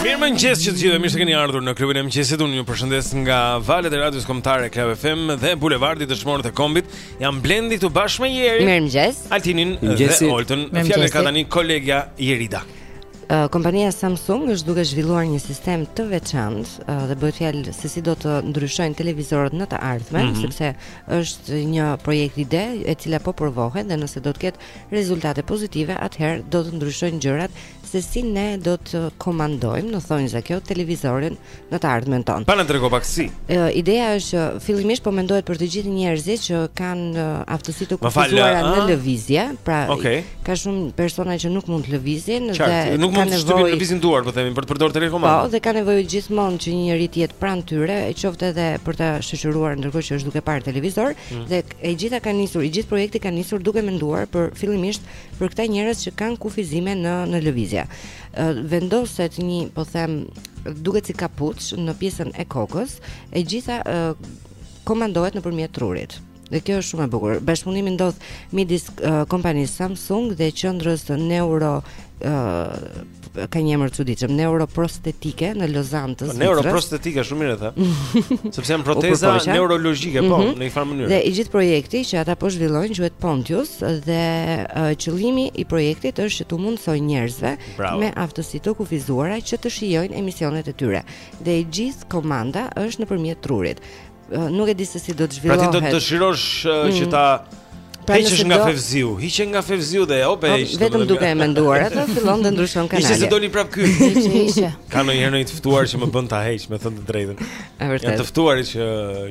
A: Mirëmëngjes që të gjithë, mirë se keni ardhur në klubin e mëngjesit, unë ju përshëndes nga valët e radios kombëtare Club FM dhe bulevardi Dëshmorët e Kombit, jam Blendi këtu bashkë me Jerin,
D: mirëmëngjes,
A: Altinin dhe Oltën,
D: fjalën
A: e ka tani kolegia Jerida.
D: Uh, kompania Samsung është duke zhvilluar një sistem të veçantë uh, dhe bëhet fjalë se si do të ndryshojnë televizorët në të ardhmen,
A: mm -hmm.
D: sepse është një projekt ide e cila po provohet dhe nëse do të ketë rezultate pozitive, atëherë do të ndryshojnë gjërat se si ne do të komandojmë në thonjza kjo televizorin në të ardhmen tonë.
A: Pa na trego pak si.
D: Ideja është që fillimisht po mendohet për të gjithë njerëzit që kanë aftësi të kufizuara në lëvizje, pra
A: okay.
D: ka shumë persona që nuk mund të lëvizin
A: Qartë,
D: dhe
A: nuk mund të
D: shtypin
A: lëvizin duar, po themi, për të përdorur telekomandën.
D: Po, dhe kanë nevojë gjithmonë që një njeri të jetë pranë tyre, e qoftë edhe për ta shoqëruar ndërkohë që është duke parë televizor,
A: mm.
D: dhe e gjitha ka nisur, i gjithë projekti ka nisur duke menduar për fillimisht për këta njerëz që kanë kufizime në në lëvizje. Vendoset një, po them, duket si kapuç në pjesën e kokës, e gjitha ë komandohet nëpërmjet trurit. Dhe kjo është shumë e bukur. Bashkëpunimi ndodh midis uh, kompanisë Samsung dhe qendrës Neuro uh, ka një emër të çuditshëm, neuroprostetike në Lozanë të Zvicrës.
A: Neuroprostetike shumë mirë e the. Sepse janë proteza neurologjike, po,
D: mhm.
A: në një farë mënyre.
D: Dhe i gjithë projekti që ata po zhvillojnë quhet Pontius dhe uh, qëllimi i projektit është që t'u mundësojë njerëzve
A: Bravo.
D: me aftësi të kufizuara që të shijojnë emisionet e tyre. Dhe i gjithë komanda është nëpërmjet trurit. nuk e di se si do të zhvillohet.
A: Pra ti do të dëshirosh uh,
D: mm.
A: që ta
D: pra
A: heqësh nga
D: do...
A: Fevziu, hiqe nga Fevziu dhe hop e
D: po,
A: hiq.
D: Vetëm duke e menduar atë fillon dhe ndryshon kanalin.
A: Ishte se doli prapë ky.
D: Ishte.
A: Ka ndonjëherë ndonjë të ftuar që më bën ta heq, me thënë të drejtën.
D: Është vërtet.
A: Janë të ftuarit që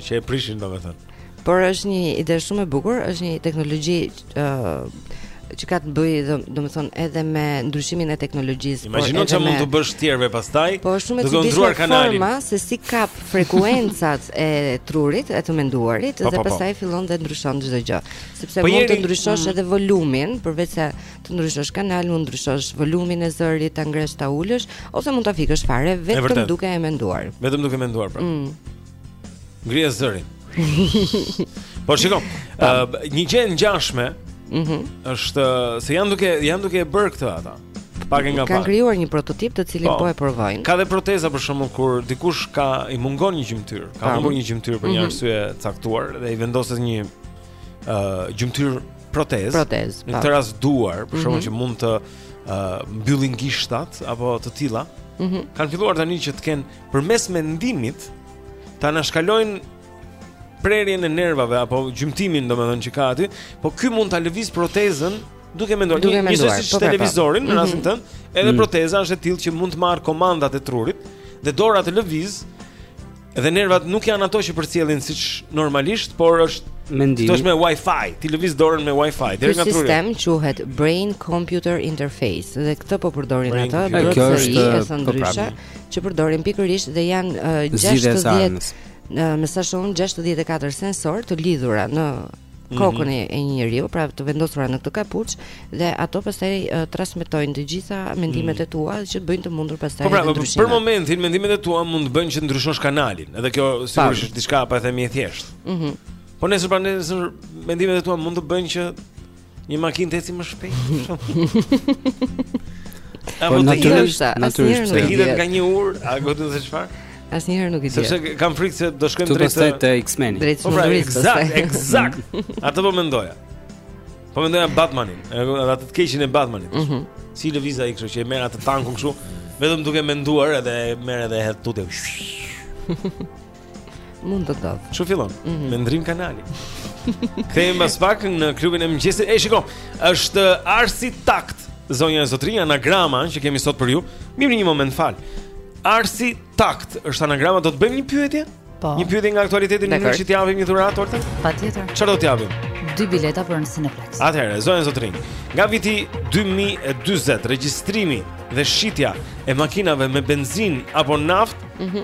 A: që e prishin domethënë.
D: Por është një ide shumë e bukur, është një teknologji ë që ka të bëjë domethënë edhe me ndryshimin e teknologjisë.
A: Imagjino çfarë mund të bësh të tjerëve pastaj.
D: Po shumë të
A: ndryshon kanalin.
D: Forma se si kap frekuencat e trurit, e të menduarit pa,
A: po,
D: dhe
A: po, po.
D: pastaj fillon dhe ndryshon çdo gjë. Sepse
A: po,
D: mund të ndryshosh
A: mm.
D: edhe volumin, përveç se të ndryshosh kanal, mund të ndryshosh volumin e zërit, ta ngresh ta ulësh ose mund ta fikësh fare vetëm duke e menduar.
A: Vetëm duke menduar pra.
D: Mm.
A: Ngrije zërin. po shikoj, uh, një gjë e ngjashme,
D: ëh, mm
A: është se janë duke janë duke e bërë këtë ata. Pak nga pak.
D: Kanë krijuar një prototip të cilin po, po e provojnë.
A: Ka dhe proteza për shembull kur dikush ka i mungon një gjymtyrë, ka humbur një gjymtyrë për një
D: mm -hmm.
A: arsye të caktuar dhe i vendoset një ëh uh, gjymtyrë
D: protezë.
A: Protezë.
D: Në
A: këtë rast duar, për shembull
D: mm -hmm.
A: që mund të ëh uh, mbyllin gishtat apo të tilla.
D: Mm -hmm.
A: Kanë filluar tani që të kenë përmes mendimit ta anashkalojnë prerjen e nervave apo gjymtimin domethënë që ka aty, po ky mund ta lëvizë protezën duke menduar
D: duke menduar,
A: si
D: po, po, po.
A: televizorin mm -hmm.
D: në mhm.
A: rastin tënd, edhe
E: mm.
A: proteza është e tillë që mund të marrë komandat e trurit dhe dora të lëvizë dhe nervat nuk janë ato që përcjellin siç normalisht, por është
E: mendim.
A: Kjo është me Wi-Fi, ti lëviz dorën me Wi-Fi deri nga truri.
D: Sistemi quhet Brain Computer Interface dhe këtë po përdorin ata,
E: kjo është
D: e ndryshe. që përdorin pikërisht dhe janë uh, 60 me sa shoh 64 sensorë të lidhura në
A: mhm.
D: kokën e një njeriu, pra të vendosura në këtë kapuç dhe ato pastaj uh, transmetojnë të gjitha mendimet mm. e tua që të bëjnë të mundur pastaj të ndryshojnë.
A: Po pra, për momentin mendimet e tua mund të bëjnë që të ndryshosh kanalin, edhe kjo sigurisht është diçka po e themi e thjeshtë.
D: Mhm.
A: Mm po nesër pasnesër mendimet e tua mund të bëjnë që Një makinë të ecë më shpejt. Apo
E: natyrisht, natyrisht.
A: Të hidhet nga një urë, a do të thotë çfarë?
D: Asnjëherë nuk e di.
A: Sepse kam frikë se do shkojmë drejt
E: të të X-Men.
D: Drejt
A: po pra,
D: të
A: X-Men.
D: Eksakt,
A: eksakt. Atë po mendoja. Po mendoja Batmanin, atë të keqin e Batmanit.
D: Mhm.
A: Mm si lëviza ai kështu që e merr atë tankun kështu, vetëm duke menduar edhe merr edhe hedh tutje.
D: Mund të ndodhë.
A: Çu fillon?
D: Mm -hmm.
A: Me ndërrim kanali. Kthehemi pas pak në klubin e mëngjesit. Ej, shikoj. Është Arsi Takt, zonja e zotërinj, anagrama që kemi sot për ju. Mirë një moment fal. Arsi Takt është anagrama, do të bëjmë një pyetje?
F: Po.
A: Një pyetje nga aktualiteti në mënyrë që t'i japim një dhuratë Olta?
F: Patjetër.
A: Çfarë do t'i japim?
F: Dy bileta për në Cineplex.
A: Atëherë, zonja zotërinj, nga viti 2040 regjistrimi dhe shitja e makinave me benzinë apo naftë, mm -hmm.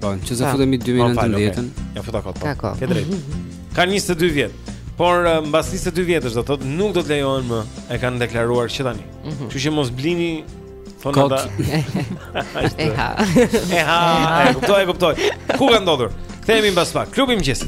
A: Po,
E: që
D: sa
E: futemi 2019-ën.
A: Ja futa kot.
D: Po.
A: Ke drejtë. Kanë 22 vjet. Por eh, mbas 22 vjetësh do të thotë nuk do të lejohen më. E kanë deklaruar që tani.
D: Mhm.
A: Kështu që mos blini thonë ata.
D: Eha. Eha,
A: e kuptoj, e kuptoj. Ku ka ndodhur? Kthehemi mbas pak. Klubi i mëngjesit.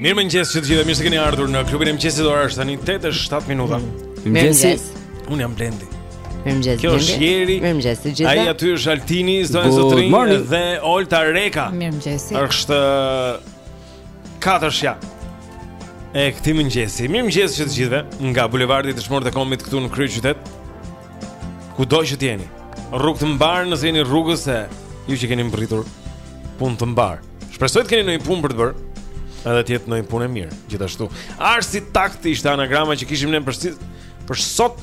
A: Mirëmëngjes që të gjithë, mirë se keni ardhur në klubin e mëngjesit Ora është tani 8 e 7 minuta
D: Mirëmëngjes
A: Unë jam Blendi
D: Mirëmëngjes
A: Kjo është Jeri
D: Mirëmëngjes të gjithë
A: Ja aty është Altini
E: Good morning
A: Dhe Olta Reka
F: Mirëmëngjes
A: është Katërshja e këtij mëngjesi Mirëmëngjesi që të gjithëve Nga bulevardi Dëshmorët e Kombit këtu në kryeqytet Kudo që të jeni Rrugë të mbarë nëse jeni rrugës e Ju që keni mbërritur Punë të mbarë Shpresoj të keni ndonjë punë për të bërë Edhe të jetë ndonjë punë e mirë Gjithashtu Arsi takt ishte anagrama që kishim ne për, si, për sot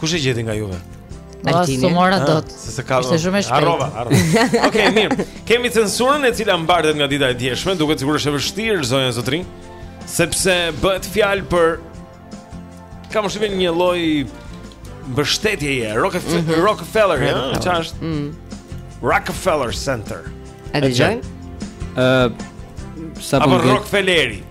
A: Kush e gjeti nga
F: ju?
D: Altini.
F: S'e
A: mora ah,
F: dot.
A: Se se ka.
F: Është shumë e shpejtë.
A: Harrova, harrova. Okej, mirë. Kemi censurën e cila mbartet nga dita e djeshme, duket sikur është e vështirë zonja zotërinj, sepse bëhet fjalë për kam vënë një lloj mbështetjeje, Rockefeller,
D: mm -hmm.
A: Rockefeller, ja, mm -hmm. çast. Mm. Rockefeller Center.
D: A dëgjojmë?
E: Ë, uh, sa po
A: Rockefelleri.
E: Rockefeller.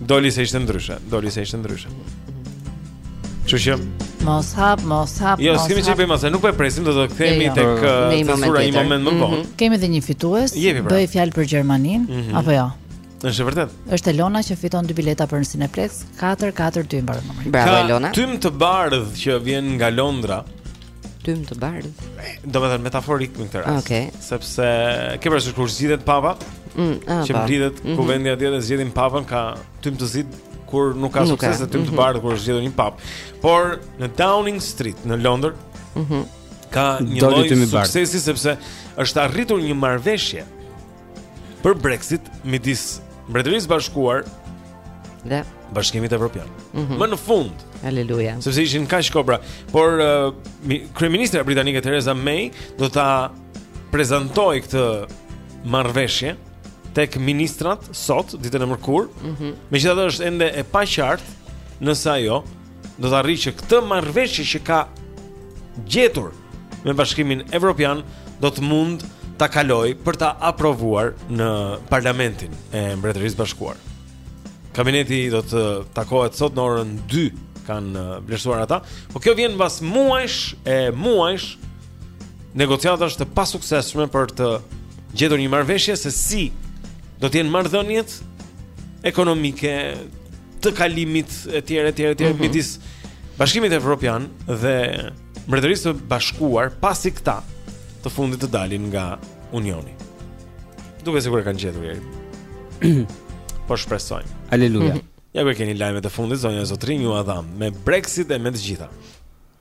A: Doli se ishte ndryshe, doli se ishte ndryshe. Kështu që
F: mos hap, mos hap.
A: Jo, s'kemi çfarë bëjmë, se nuk po e presim, do të kthehemi
F: jo, jo.
A: tek
D: uh,
A: censura një moment më vonë. Mhm.
F: Kemi edhe një fitues,
A: pra.
F: bëhet fjalë për Gjermaninë,
A: mm -hmm.
F: apo jo?
A: Është e vërtetë.
F: Është Elona që fiton dy bileta për në Cineplex 442 mbaron numri.
D: Bravo Elona.
A: Ka tym të bardhë që vjen nga Londra.
D: tym të bardhë.
A: Domethënë metaforik në këtë rast.
D: Okej. Okay.
A: Sepse ke parasysh kur zgjidhet papa?
D: Mm, ah,
A: që mblidhet
D: mm -hmm.
A: kuvendi atje dhe zgjedhin papën ka tym të zi kur nuk ka sukses e tym mm -hmm. të
D: mhm.
A: bardhë kur zgjedhin një papë. Por në Downing Street në Londër,
D: mm -hmm.
A: ka një lloj suksesi sepse është arritur një marrëveshje. për Brexit midis Mbretërisë së Bashkuar
D: dhe
A: Bashkimit Evropian.
D: Mm -hmm.
A: Më në fund,
D: aleluja.
A: Sepse ishin kaq kobra, por uh, kryeministra britanike Theresa May do ta prezantojë këtë marrëveshje tek ministrat sot ditën e mërkurë.
D: Mm -hmm.
A: Megjithatë është ende e paqartë nëse ajo do të arrijë që këtë marrëveshje që ka gjetur me Bashkimin Evropian do të mund ta kalojë për ta aprovuar në parlamentin e Mbretërisë së Bashkuar. Kabineti do të takohet sot në orën 2 kanë uh, vlerësuar ata, po kjo vjen mbas muajsh e muajsh negociatash të pasuksesshme për të gjetur një marrëveshje se si do të jenë marrëdhëniet ekonomike të kalimit etj etj etj
D: mhm.
A: midis Bashkimit Evropian dhe Mbretërisë së Bashkuar pasi këta të fundit të dalin nga Unioni. Duket sikur e kanë gjetur ieri. po shpresojmë.
E: Aleluja. Mhm.
A: Ja ku e keni lajmet e fundit zonja e zotërinj jua dhamë me Brexit e me të gjitha.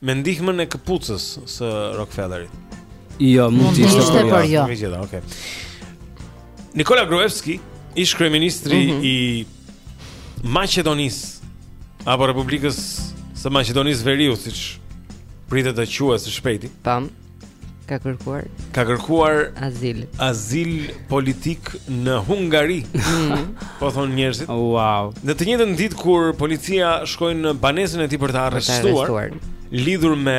R: Me ndihmën e
S: këpucës së Rockefellerit.
E: Jo, mund të ishte
F: për po jo.
S: Okej, jo. okay. Nikola Gruevski, ish kryeministri
D: mm -hmm.
S: i Maqedonisë apo Republikës së Maqedonisë së Veriut, siç pritet të quhet së shpejti.
D: Tam. ka kërkuar
S: ka kërkuar
D: azil.
S: Azil politik në Hungari. Mm. po thonë njerëzit.
E: Oh, wow.
S: Në të njëjtën ditë kur policia shkoi në banesën e tij për ta arrestuar, lidhur me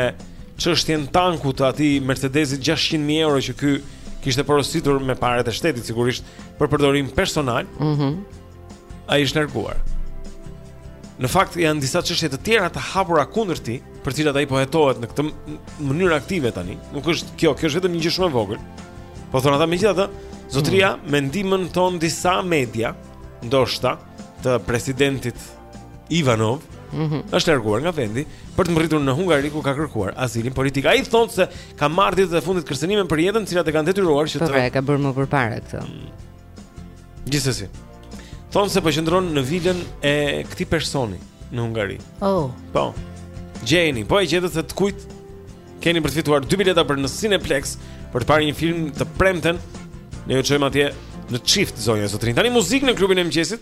S: çështjen Tanku të atij Mercedesit 600.000 euro që ky kishte porositur me parat e shtetit sigurisht për përdorim personal.
D: Mhm.
S: Mm ai është larguar. Në fakt janë disa çështje të tjera të hapura kundër tij, për të cilat ai po hetohet në këtë mënyrë aktive tani. Nuk është kjo, kjo është vetëm një gjë shumë e vogël. Po thonë ata megjithatë, zotëria mm. me ndihmën thonë disa media, ndoshta të presidentit Ivanov,
D: mm -hmm.
S: është larguar nga vendi për të mbërritur në Hungari ku ka kërkuar azilin politik. Ai thotë se ka marrë ditët e fundit kërcënime për jetën, të cilat e kanë detyruar që
D: po,
S: të Po,
D: pra, e ka bërë më përpara këtë. Mm.
S: Gjithsesi. Thonë se po qëndron në vilën e këtij personi në Hungari.
F: Oh.
S: Po. Gjeni, po e gjetët se të kujt keni për të fituar dy bileta për në Cineplex për të parë një film të premten. Ne ju çojmë atje në çift zonja e zotërinj. Tani muzikë në Klubin e
A: Mëngjesit.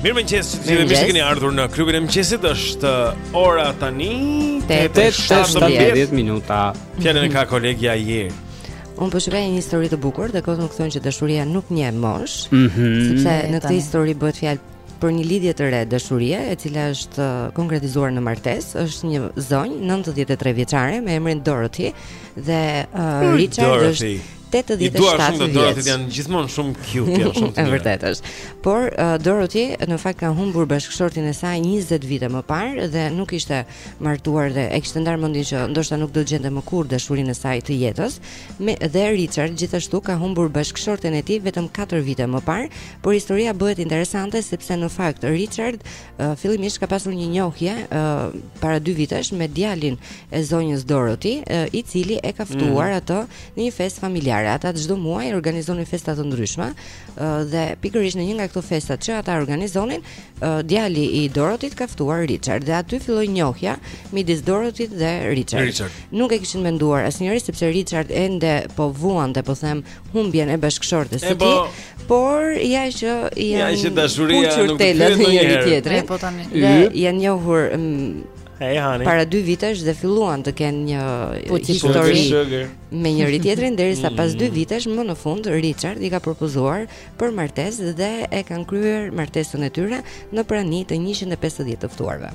A: Mirëmëngjes, që
D: dhe
A: mirë se keni ardhur në klubin e mëngjesit është uh, ora tani
D: 8.17
E: minuta
A: Fjalën e ka kolegia Jeri
D: Unë po shpreh një histori të bukur dhe këtu thonë që dashuria nuk njeh moshë
E: mm -hmm.
D: Sepse në këtë histori bëhet fjalë për një lidhje të re dashurie, e cila është uh, konkretizuar në martesë, është një zonjë 93 vjeçare me emrin Dorothy dhe uh, hmm, Richard
A: Dorothy.
D: është
A: 87 vjeç. Dua shumë të Dorothy janë gjithmonë shumë cute, janë shumë të mira.
D: Vërtet është. Por uh, Dorothy në fakt ka humbur bashkëshortin e saj 20 vite më parë dhe nuk ishte martuar dhe e kishte ndarë mendin që ndoshta nuk do të gjente më kurrë dashurinë e saj të jetës. Edhe Richard gjithashtu ka humbur bashkëshorten e tij vetëm 4 vite më parë Por historia bëhet interesante sepse në fakt Richard uh, fillimisht ka pasur një njohje uh, para dy vitesh me djalin e zonjës Dorothy, uh, i cili e ka ftuar mm. atë në një festë familjare. Ata çdo muaj organizonin festa të ndryshme uh, dhe pikërisht në një nga këto festat që ata organizonin, uh, djali i Dorothyt ka ftuar Richard dhe aty filloi njohja midis Dorothyt dhe Richard.
A: Richard.
D: Nuk e kishin menduar asnjëri sepse Richard ende po vuante, po them, humbjen e bashkëshortes së tij, por ja që janë ja
A: që dashuria nuk pyet
D: njëri tjetrin.
F: Po tani.
D: Dhe janë njohur
A: Hey, honey.
D: Para dy vitesh dhe filluan të kenë një histori me njëri tjetrin derisa pas dy mm. vitesh më në fund Richard i ka propozuar për martesë dhe e kanë kryer martesën e tyre në prani të 150 të ftuarve.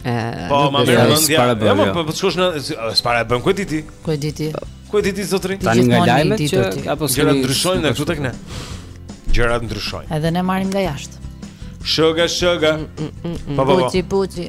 A: Po,
D: ma me
A: rëndja
D: Ja,
A: ma po shkosh në S'para e bën, ku e di ti?
F: Ku e di ti?
A: Ku e di ti, zotri?
F: Ta një
E: nga
F: lajme
E: që
A: Gjërat ndryshojnë dhe këtu tek ne Gjërat ndryshojnë
F: Edhe ne marrim nga jashtë
A: Shëga,
F: shëga
A: mm, mm, mm, Po,
F: po,
E: po
A: Puci, puci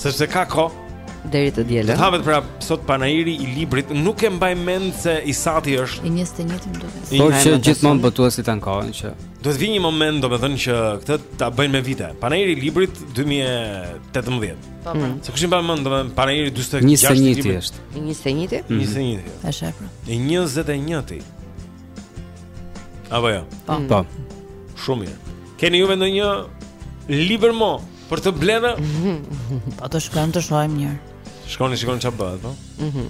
A: Sepse ka kohë
D: Deri të dielën
A: Do hapet pra sot panairi i librit Nuk e mbaj mend se i sati është
F: I njëzet e njëti më duket
A: se
E: Por që gjithmonë botuesit ankohen që
A: Do të vijë një moment domethënë që këtë ta bëjnë me vite Panairi i librit 2018
F: po, po. mm.
A: Se kush i mban mend domethënë panairi 26 Njëzet
E: e
A: njëti
E: është
D: I
A: njëzet
F: e njëti mm. Njëzet e njëti E sheh pra I njëzet
A: e njëti Apo jo
F: Po,
E: po.
A: Shumë mirë Keni juve ndonjë Libër mo Për të blerë?
F: Po të shkojmë të shohim një herë.
A: Shkoni shikoni çfarë bëhet, po?
E: Mhm.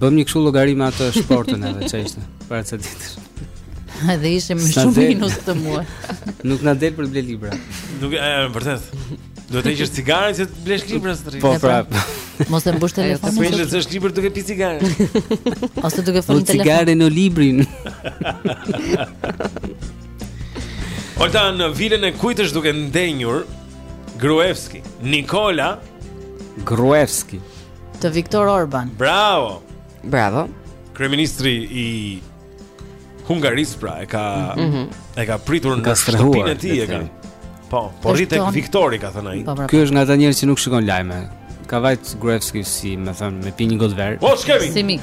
E: Bëmë një kështu llogari me atë shportën edhe çfarë ishte para ca ditësh.
F: Edhe ishim shumë minus këtë muaj.
E: Nuk na del për të blerë libra.
A: Nuk është e vërtetë. Duhet të heqësh cigaren që të blesh libra zotëri.
E: Po,
F: pra. Mos e mbush telefonin.
A: Po
F: lexoje
A: atë libër duke pi cigaren.
F: Ose duke folur në telefon.
E: Cigaren e librin.
A: Ajo ta në vilën e kujt është duke ndenjur Gruevski, Nikola
E: Gruevski.
F: Të Viktor Orban.
A: Bravo.
D: Bravo.
A: Kryeministri i Hungarisë pra e ka
D: mm -hmm.
A: e ka pritur në shtëpinë e tij e ka. Po, po rri tek Viktori ka thënë ai.
F: Po,
E: Ky është nga ata njerëz që nuk shikon lajme. Ka vajt Gruevski si, me thënë, me pi një gotë verë.
A: Po, shkemi.
F: Si mik.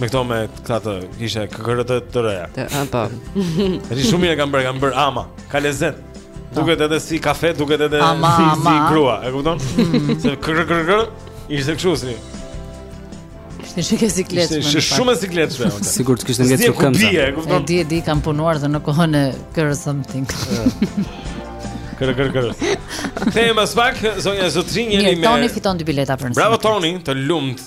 A: Me këto me këta të kishe këkërët të reja
T: Të ato
A: E që shumë i e kam bërë, kam bërë ama Ka lezet Duket edhe si kafe, duket edhe
F: ama,
A: si,
F: ama.
A: si grua E këpëton? Mm. Se kërë kërë kërë Ishte këshu si
F: Ishte shumë e
A: siklet Ishte shumë e siklet
E: Sigur të
A: kishtë
E: nge
A: të këmëza E
F: di e di kam punuar dhe në kohën e kërë something
A: Kërë kërë kërë Këthejmë aspak, zonja e zotri
F: njeri
A: me
F: Tony fiton dy bileta për nësë
A: Bravo Tony, të
T: lumët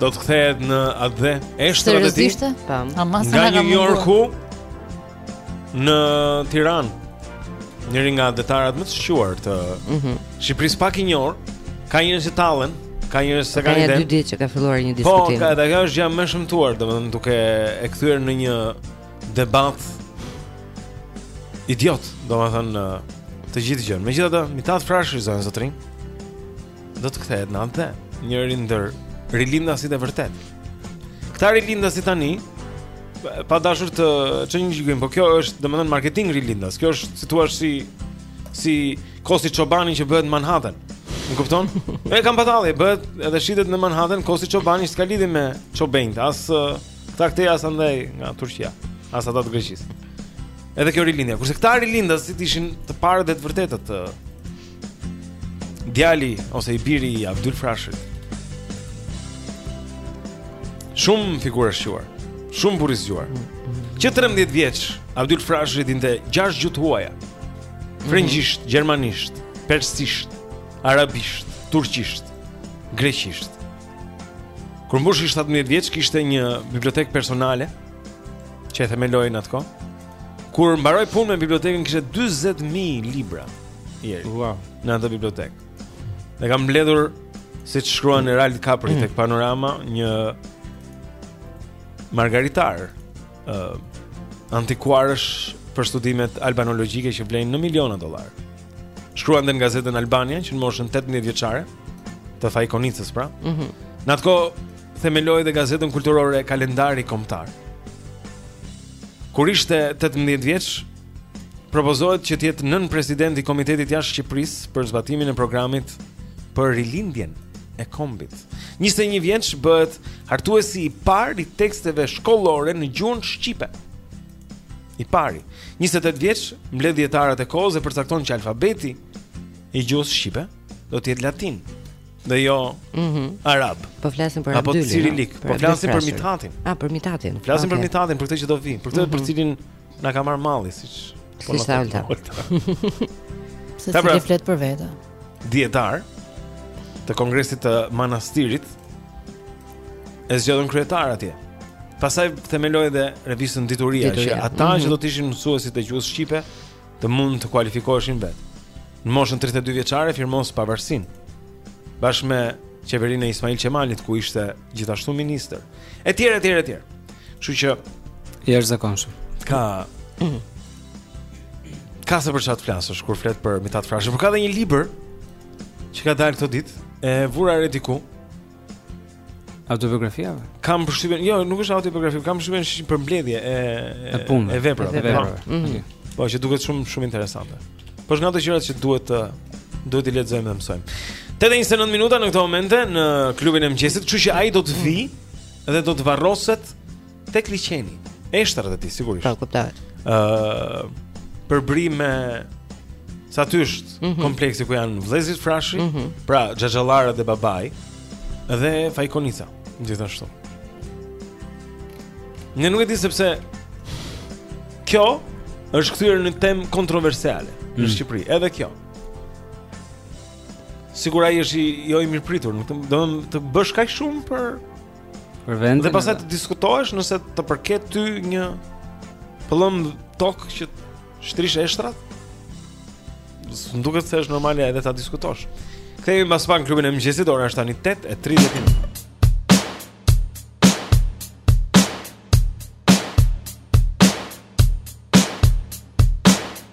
A: do të kthehet në atdhe eshtrat e tij.
F: Seriozisht? Po.
A: Nga New Yorku në Tiranë. Njëri nga letrarët më të shquar të
T: mm -hmm.
A: Shqipërisë pak i njohur, ka njerëz që tallen, ka njerëz
D: që
A: kanë
D: ide. Ka
A: dy
D: ditë që ka filluar një
A: po,
D: diskutim.
A: Po, ka, kjo është gjëja më e shëmtuar, domethënë duke e kthyer në një debat idiot, domethënë të gjithë gjënë. Megjithatë, Mit'hat Frashëri zonja zotërinj. do të kthehet në atdhe. Njëri ndër rilindasit e vërtetë. Këta rilindasit tani pa dashur të çoj një gjykim, por kjo është domethënë marketing rilindas. Kjo është si thua si si kosi çobani që bëhet në Manhattan. Më kupton? E kam parë atë, bëhet edhe shitet në Manhattan, kosi çobani s'ka lidhje me çobenjt, as ata këtej as andaj nga Turqia, as ata të Greqisë. Edhe kjo rilindja, kurse këta rilindasit ishin të parët dhe të vërtetët të Djali ose i biri i Abdyl Frashërit. Shumë figurë e shquar, shumë burrë i zgjuar. Që 13 vjeç Abdyl Frashëri dinte 6 gjuhë të huaja. Mhm. Frëngjisht, gjermanisht, persisht, arabisht, turqisht, greqisht. Kur mbushi 17 vjeç kishte një bibliotekë personale që e themeloi në atë kohë. Kur mbaroi punën me bibliotekën kishte 40000 libra. Jeri.
E: Ua,
A: në atë bibliotekë. Ne kemi mbledhur siç shkruan Erald Kapri mm. tek Panorama një margaritar uh, antikuarësh për studimet albanologjike që vlejnë në miliona dollarë. Shkruante në gazetën Albania që në moshën 18 vjeçare të Faik Konicës pra.
D: Mm -hmm.
A: Në atë kohë themeloi dhe gazetën kulturore Kalendari Kombëtar. Kur ishte 18 vjeç, Propozohet që të jetë nënpresident i Komitetit jashtë Shqipërisë për zbatimin e programit për rilindjen e kombit. 21 vjeç bëhet hartuesi i parë i teksteve shkollore në gjuhën shqipe. I pari, 28 vjeç, mbledh dijetarët e kohës dhe përcakton që alfabeti i gjuhës shqipe do të jetë latin dhe jo
D: mm -hmm.
A: arab.
D: Po flasim për Abdylin.
A: Apo
D: cirilik,
A: po flasim për Mitatin.
D: Ah, për Mitatin.
A: Flasim okay.
D: për
A: Mitatin, për këtë që do vijë, për këtë mm
D: -hmm.
A: për cilin Na ka marrë malli siç. Po na
D: ka
F: marrë.
A: Pse pra,
F: ti flet për vete?
A: Dijetarë të kongresit të Manastirit e zgjodhën kryetar atje. Pastaj themeloi edhe revistën Dituria,
D: Dituria.
A: që ata
D: mm -hmm.
A: që do të ishin mësuesit e gjuhës shqipe të mund të kualifikoheshin vetë. Në moshën 32 vjeçare firmos pavarësinë. bashkë me qeverinë e Ismail Qemalit ku ishte gjithashtu ministër. Etj etj etj. Kështu që është
E: i jashtëzakonshëm.
A: Ka Ka se për ça të flasësh kur flet për Mitat Frashërin, por ka dhe një libër që ka dalë këto ditë, e vura re diku.
E: Autobiografia?
A: Kam përshtypjen, jo, nuk është autobiografi, kam përshtypjen se është një përmbledhje e
E: e punëve,
A: e veprave,
E: e veprave.
A: Mm
E: -hmm.
A: Po që duket shumë shumë interesante. Po është nga ato gjërat që duhet të duhet t'i lexojmë dhe mësojmë. 8:29 minuta në këtë moment në klubin e mëngjesit, kështu që ai do të vijë dhe do të varroset Tek liqeni, eshtrat e tij sigurisht.
D: Po
A: kuptoj. Ëh, përbri me sa di
D: është mm -hmm.
A: kompleksi ku janë vëllezërit Frashëri,
D: mm -hmm.
A: pra xhaxhallarët dhe babai dhe Faik Konica, gjithashtu. Ne nuk e di sepse kjo është kthyer në temë kontroversiale në
E: mm.
A: Shqipëri, edhe kjo. Sikur ai është jo i mirëpritur, nuk të, do të bësh kaq shumë për
E: Për vendin.
A: Dhe pastaj të diskutohesh nëse të përket ty një pëllëmbë tokë që të shtrish eshtrat. Nuk duket se është normale edhe ta diskutosh. Kthehemi pas pak në klubin e mëngjesit, ora është tani 8:30 minuta.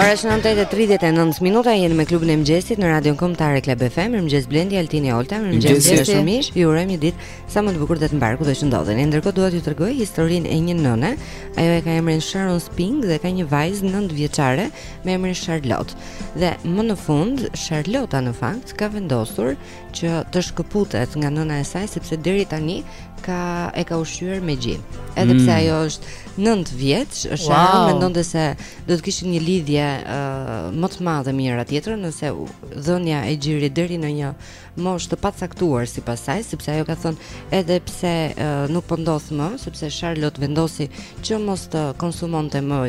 D: Ora është 8:39 minuta, jeni me klubin e mëngjesit në Radion Kombëtare Club FM. Mirëmëngjes Blendi, Altini, Olta, mirëmëngjes
E: Jeshi
D: Mish. Ju urojmë një ditë sa më të bukur dhe të mbarë kudo që ndodheni. Ndërkohë dua t'ju tregoj historinë e një nëne. Ajo e ka emrin Sharon Spink dhe ka një vajzë 9 vjeçare me emrin Charlotte. Dhe më në fund, Charlotte në fakt ka vendosur që të shkëputet nga nëna e saj sepse deri tani ka e ka ushqyer me gji. Edhe pse
E: mm.
D: ajo është 9 vjeç, Sharon mendonte se do të kishin një lidhje uh, më të madhe me njëra tjetrën nëse dhënia e gjirit deri në një moshë të pacaktuar sipas saj, sepse ajo ka thënë edhe pse uh, nuk po ndodh më, sepse Charlotte vendosi që mos të konsumonte më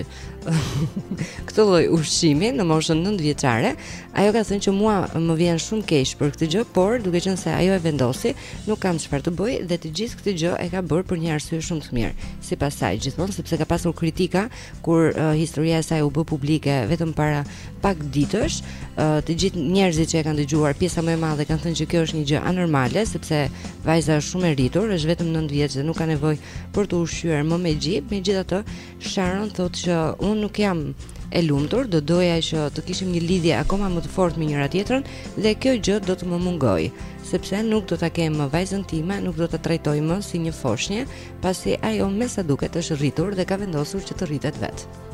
D: këtë lloj ushqimi në moshën 9 vjeçare, ajo ka thënë që mua më vjen shumë keq për këtë gjë, por duke qenë se ajo e vendosi, nuk kam çfarë të bëj dhe të gjithë këtë gjë e ka bërë për një arsye shumë të mirë. Sipas saj, gjithmonë sepse ka pasur kritika kur uh, historia e saj u bë publike vetëm para pak ditësh, uh, të gjithë njerëzit që e kanë dëgjuar, pjesa më e madhe kanë thënë që kjo është një gjë anormale sepse vajza është shumë e rritur, është vetëm 9 vjeç dhe nuk ka nevojë për t'u ushqyer më me gji, megjithatë Sharon thotë që unë nuk jam e lumtur, do doja që të kishim një lidhje akoma më të fortë me njëra tjetrën dhe kjo gjë do të më mungojë, sepse nuk do ta kem më vajzën time, nuk do ta trajtoj më si një foshnje, pasi ajo me sa duket është rritur dhe ka vendosur që të rritet vetë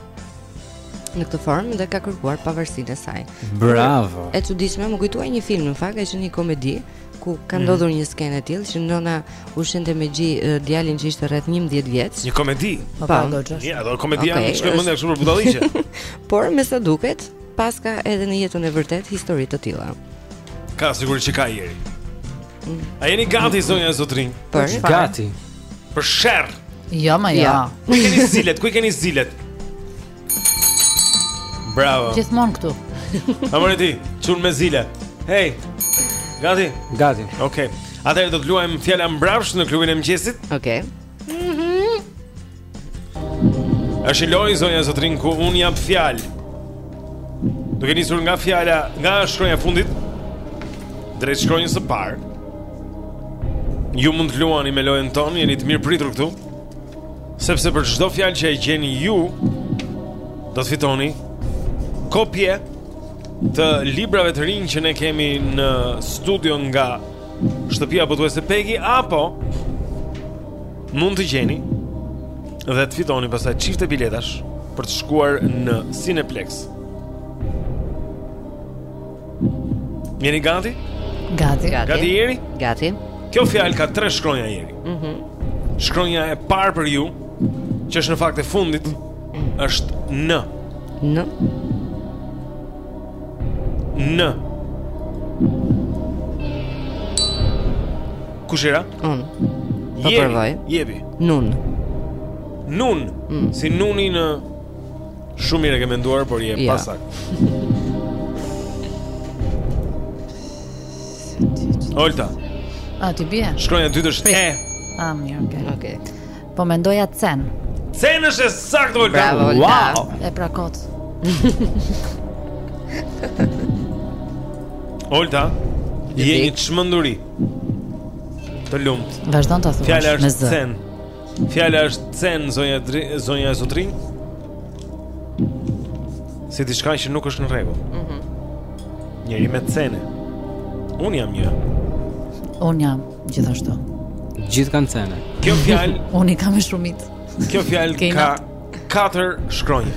D: në këtë formë dhe ka kërkuar pavarësinë e saj.
E: Bravo.
D: E çuditshme, m'u kujtua një film në fakt, është një komedi, ku ka
A: mhm.
D: ndodhur një skenë e tillë që nëna ushqente me gji djalin që ishte rreth 11 vjeç.
A: Një komedi.
D: Po,
F: po goxha.
A: Ja, do komedi
D: janë
A: okay, shkojmë ndër shumë budalliqe.
D: Por me sa duket, paska edhe në jetën e vërtetë histori të tilla.
A: Ka sigurisht që ka, Jeri.
D: Mm.
A: A jeni gati zonja zotërinj?
D: Për çfarë?
E: Gati.
A: Për sherr.
F: Jo, mo jo. Ja.
A: Ku keni zilet? Ku keni zilet? Bravo.
F: Gjithmonë këtu.
A: A more ti, çun me zile. Hey. Gati?
E: Gati.
A: Okej. Okay. Atëherë do të luajmë fjala mbrapsht në klubin e mëngjesit.
D: Okej. Okay. Mhm.
A: Mm Është një lojë zonja zotërinj ku unë jap fjalë, duke nisur nga fjala, nga shkronja e fundit drejt shkronjës së parë. Ju mund të luani me lojën tonë, jeni të mirëpritur këtu. Sepse për çdo fjalë që e gjeni ju, do të fitoni kopje të librave të rinj që ne kemi në studio nga shtëpia botuese Pegi apo mund të gjeni dhe të fitoni pastaj çifte biletash për të shkuar në Cineplex. Jeni gati?
F: Gati.
A: Gati. Gati Jeri?
D: Gati.
A: Kjo fjalë ka tre shkronja Jeri.
D: Mhm.
A: Mm shkronja e parë për ju, që është në fakt e fundit, është N.
D: N.
A: N. Kush i
D: ra? Unë.
A: Po
D: provoj.
A: Jepi.
D: Nun.
A: Nun.
D: Mm.
A: Si nuni në Shumë mirë e ke menduar, por je
D: e
A: pasaktë. Olta.
F: A t'i bie?
A: Shkronja e dytë është e.
F: Ah, mirë, okay.
D: Okay.
F: Po mendoja cen.
A: Cen është e saktë Olta.
D: Bravo, Olta.
A: Wow.
F: E pra kot.
A: Olta, je një çmenduri. Të lumtë.
F: Vazhdon ta thuash me
A: zë.
F: Fjala është
A: cen. Fjala është cen zonja e zotërinj. Si diçka që nuk është në rregull.
D: Mhm.
A: Mm Njëri me cene. Unë jam një.
F: Unë jam gjithashtu.
E: Gjithë kanë cene.
A: Kjo fjalë
F: unë i kam me shumicë.
A: Kjo fjalë ka katër shkronja.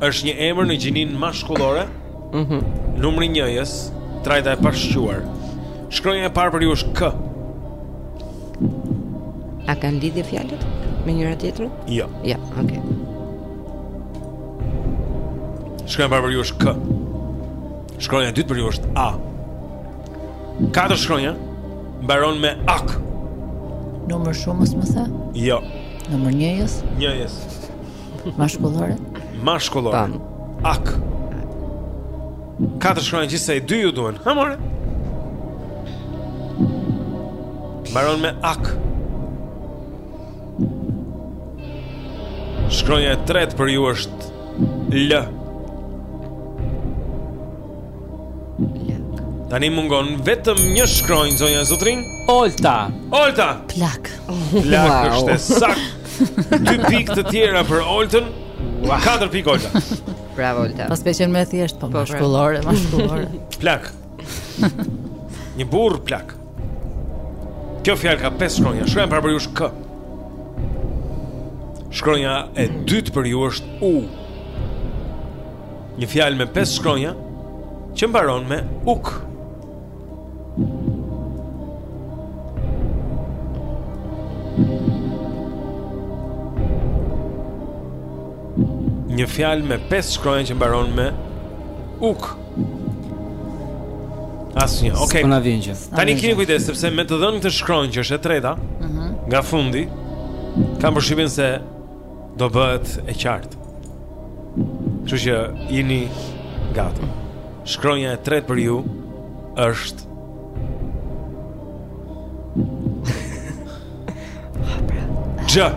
A: Është një emër në gjininë mashkullore.
D: Mhm.
A: Mm Numri njëjës, trajta e pashquar. Shkronja e parë për ju është K.
D: A kanë lidhje fjalët me njëra-tjetrën?
A: Jo.
D: Jo, okay.
A: Shkronja e parë për ju është K. Shkronja e dytë për ju është A. Katër shkronja mbaron me ak.
F: Numër shumës më the?
A: Jo.
F: Numër njëjës?
A: Njëjës.
F: Mashkullore.
A: Mashkullore.
D: Tan.
A: Ak. Katër shkronja gjithsej, dy ju duhen. Ha more. Mbaron me ak. Shkronja e tretë për ju është L. Tani mungon vetëm një shkronjë zonja, zotërinj.
E: Olta.
A: Olta.
F: Plak.
A: Plak është e saktë. Dy pikë të tjera për Oltën. Katër pikë Olta.
D: Bravo Olta.
F: Paska qenë më thjesht po,
D: po pra.
F: mashkullore, mashkullore.
A: plak. Një burrë plak. Kjo fjalë ka pesë shkronja. Shkronja e parë për ju është k. Shkronja e dytë për ju është u. Një fjalë me pesë shkronja që mbaron me uk. Një fjalë me pesë shkronja që mbaron me uk. Asnjë. Okej. Tani keni kujdes sepse me të dhënë këtë shkronjë që është e treta, uh
F: mhm.
A: nga fundi, kam përshtypjen se do bëhet e qartë. Kështu që jini gati. Shkronja e tretë për ju është Xh ah.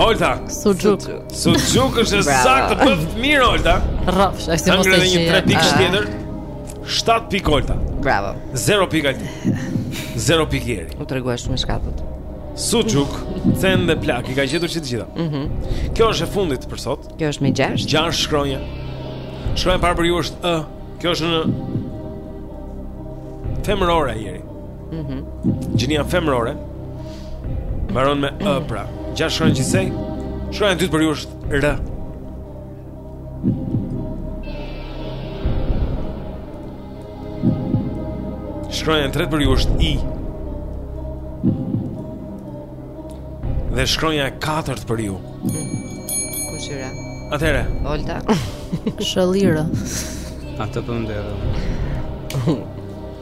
A: Olta
F: Suxhuk
A: Suxhuk është e saktë. Po mirë Olta
F: Rrafsh, ai si mos e gjen.
A: Tre pikë
D: ah.
A: tjetër. 7 pikë Olta.
D: Bravo.
A: 0 pikë Alti. 0 pikë Jeri.
D: U tregua shumë shkathët.
B: Suxhuk, cen dhe plak i ka gjetur që të gjitha.
D: Mhm.
B: Mm Kjo është e fundit për sot.
D: Kjo është me 6.
B: 6 shkronja. Shkronja e parë për ju është ë. Kjo është në femërore Jeri.
D: Mhm.
B: Mm Gjinia femërore. Mbaron me ë pra. 6 shkronja gjithsej. Shkronja e dytë për ju është r. Shkronja e tretë për ju është i. Dhe shkronja e katërt për ju.
D: Kushira.
B: Atëherë.
D: Olta.
F: Shëllira.
A: Atë po ndërë.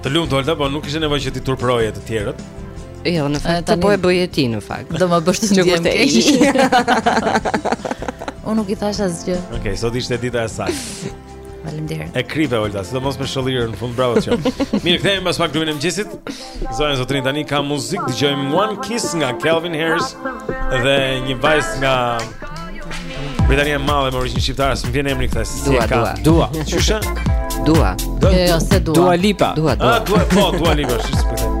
B: Të lumtë Olta,
F: po
B: nuk kishte nevojë që t'i turpëroje të tjerët.
D: Jo, në fakt
F: të
D: po e bëje ti në fakt.
F: Do më bësh të
D: ndihem
F: keq. Unë nuk i thashë asgjë.
B: Okej, okay, sot ishte dita e saj.
F: Faleminderit.
B: E kripe Olta, sidomos me shëllirën në fund, bravo ti. Mirë, kthehemi pas pak në mëngjesit. Zonja zotërinj tani ka muzikë dëgjojmë One Kiss nga Calvin Harris Dhe një vajzë nga Britania e Madhe me origjinë shqiptare S'më vjen emri kësaj
D: dua,
B: e ka
D: Dua,
A: dua
B: Qusha?
D: Dua
F: Dua, jo, jo, dua
A: Dua Lipa
D: Dua, dua
B: ah, Dua, po, dua Lipa
A: Shusha,
F: dua
A: Lipa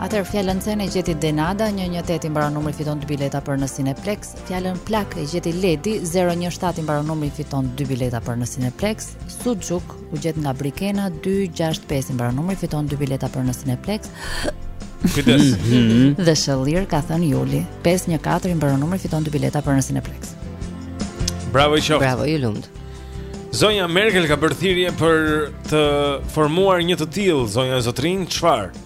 F: Atëherë fjalën cen e gjeti Denada 118 i mbaron numri fiton dy bileta për në Cineplex. Fjalën plak e gjeti Ledi 017 i mbaron numri fiton dy bileta për në Cineplex. Suxhuk u gjet nga Brikena 265 i mbaron numri fiton dy bileta për në Cineplex.
A: Kujdes. Mhm.
F: Dhe shëllira ka thënë Juli 514 i mbaron numri fiton dy bileta për në Cineplex.
A: Bravo i qoftë.
D: Bravo ju lumtë.
A: Zonja Merkel ka bërë thirrje për të formuar një të tillë zonja zotërinj, çfarë?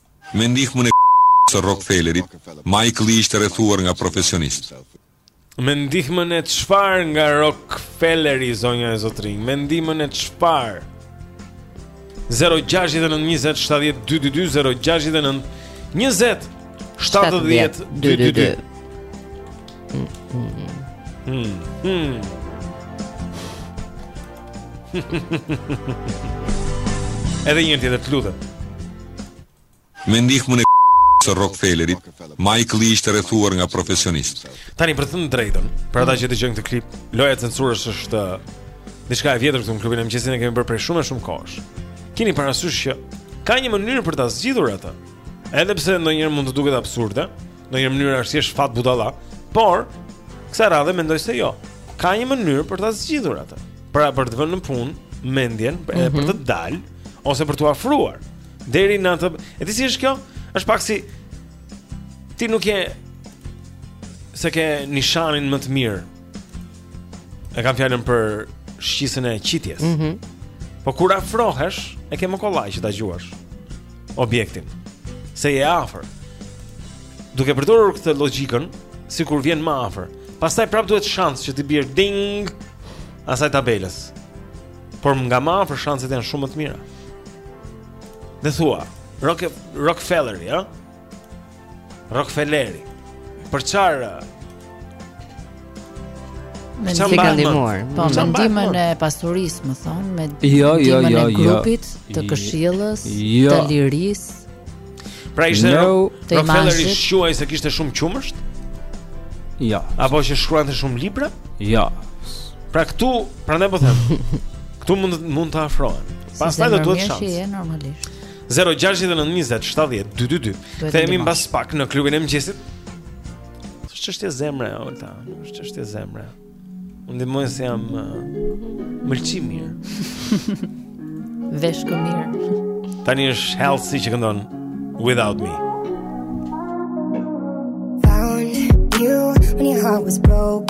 R: Me ndihmën e së Rockefellerit, Michael-i ishte rrethuar nga profesionistë.
A: Me ndihmën e çfarë nga Rockefelleri, zonja e zotërinj? Me ndihmën e çfarë? 069-2722-069-2722 Hmm, hmm. Edhe një herë tjetër të lutem.
R: Me ndihmën e së Rockefellerit, Michael ishte rrethuar nga profesionistë.
A: Tani për të thënë të drejtën, për ata që e dëgjojnë këtë klip, loja e censurës është uh, diçka e vjetër këtu në klubin e mëngjesit e kemi bërë prej shumë e shumë kohësh. Kini parasysh që ka një mënyrë për ta zgjidhur atë. Edhe pse ndonjëherë mund të duket absurde, Ndonjë mënyrë është thjesht fat budalla, por kësaj radhe mendoj se jo. Ka një mënyrë për ta zgjidhur atë. Pra për të vënë në punë mendjen, dhe mm -hmm. për të dalë ose për t'u afruar deri në atë. E di si është kjo? Është pak si ti nuk je se ke nishanin më të mirë. E kam fjalën për shqisën e qitjes.
D: Mhm.
A: Po kur afrohesh, e ke më kollaj që ta gjuash. objektin. Se je afër. Duke përdorur këtë logjikën, sikur vjen më afër, pastaj prap duhet shans që t'i biesh ding asaj tabelës. Por nga më afër shanset janë shumë më të mira. Dhe thua, Rockefelleri? Rockefelleri. Për çfarë?
F: Me
D: çfarë ka ndihmuar?
F: Po, me ndihmën e pasurisë, më thon, me
E: jo, jo, jo,
F: e
E: jo.
F: grupit
E: jo.
F: të këshillit,
E: jo.
F: të lirisë.
A: Pra ishte
E: no,
A: Rockefelleri shquhej se kishte shumë qumësht?
E: Jo.
A: Apo që shkruante shumë libra?
E: Jo.
A: Pra këtu, prandaj po them. Këtu mund mund të afrohen. Pastaj do të duhet
F: shans.
A: Si
F: normalisht.
A: 0-6-9-27-12-2
F: Kthehemi
A: mbas pak në klubin e mëngjesit S'është çështje zemre, Olta S'është çështje zemre Më ndihmojnë se jam uh, Mëlçi mirë
F: Veshka mirë
A: Tani është Halsey që këndon Without me
U: Found you when your heart was broke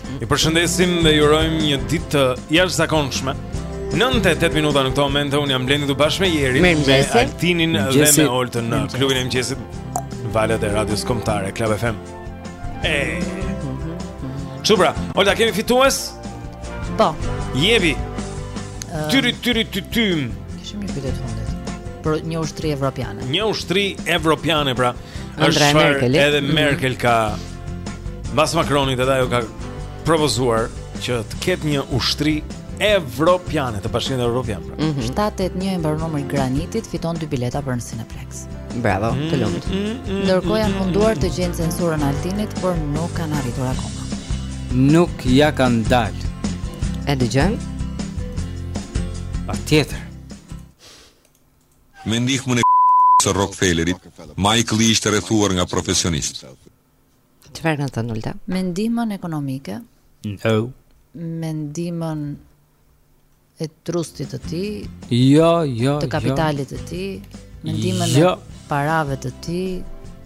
A: Ju përshëndesim dhe ju urojmë një ditë të jashtëzakonshme. 9 e 8 minuta në këto momente unë jam Blendi këtu bashkë me Jerin, me Altinin dhe me Oltën në klubin e mëngjesit. Valët e Radios Kombëtare Club FM. Ashtu pra, Olta kemi fitues?
F: Po. Jepi.
A: Tyri tyri ty ty.
F: Kishim një biletë fundit. Për një ushtri evropiane.
A: Një ushtri evropiane pra. Është
F: Merkel.
A: Edhe Merkel ka Mbas Macronit edhe ajo ka propozuar që të ketë një ushtri evropiane të bashkimit evropian. Pra.
F: Mm -hmm. 781 e mbaron numri Granitit, fiton dy bileta për në Cineplex.
D: Bravo, mm -hmm. të lumtë. Mm -hmm.
F: Ndërkohë janë munduar të gjejnë censurën e Altinit, por nuk kanë arritur akoma.
E: Nuk ja kanë dalë.
D: E dëgjojmë?
E: Patjetër.
R: Me ndihmën e Rockefellerit, Michael-i ishte rrethuar nga profesionistë.
D: Çfarë kanë thënë Olta?
F: Me ndihmën ekonomike.
E: No.
F: Me ndihmën e trustit të tij.
E: Jo, jo, jo.
F: Të kapitalit të tij. Me ndihmën
E: jo.
F: e parave të tij.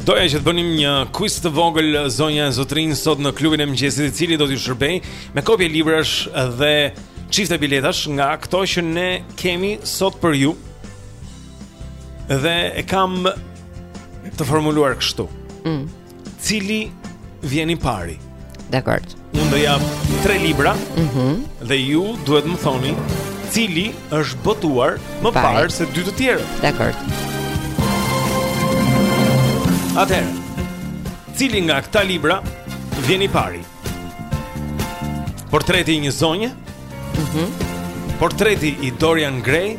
A: Doja që të bënim një quiz të vogël zonja e zotërinj sot në klubin e mëngjesit i cili do t'ju shërbej me kopje librash dhe çifte biletash nga këto që ne kemi sot për ju. Dhe e kam të formuluar kështu.
D: Mm.
A: Cili vjen i pari?
D: Dakord.
A: Unë do jap 3 libra.
D: Mhm.
A: Mm dhe ju duhet më thoni cili është botuar më parë se dy të tjerët.
D: Dakord.
A: Atëherë, cili nga këta libra vjen i pari? Portreti i një zonje?
D: Mhm.
A: Mm portreti i Dorian Gray?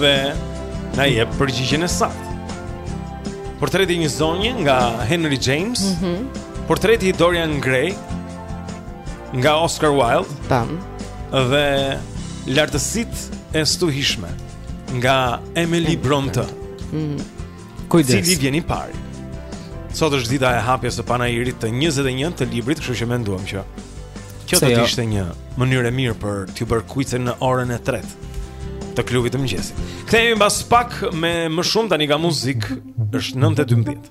V: Dhe na jep përgjigjen e saktë. Portreti i një zonje nga Henry James.
D: Mm -hmm.
V: Portreti i Dorian Gray nga Oscar Wilde.
D: Tam.
V: Dhe lartësitë e stuhishme nga Emily Brontë.
D: Mm -hmm.
E: Kujdes.
V: Cili vjen i pari? Sot është dita e hapjes së panairit të 21 të librit, kështu që menduam që kjo do të ishte një mënyrë e mirë për t'ju bërë kuizin në orën e tretë të klubit të mëngjesit. Kthehemi pas pak me më shumë tani ka muzikë, është 9:12.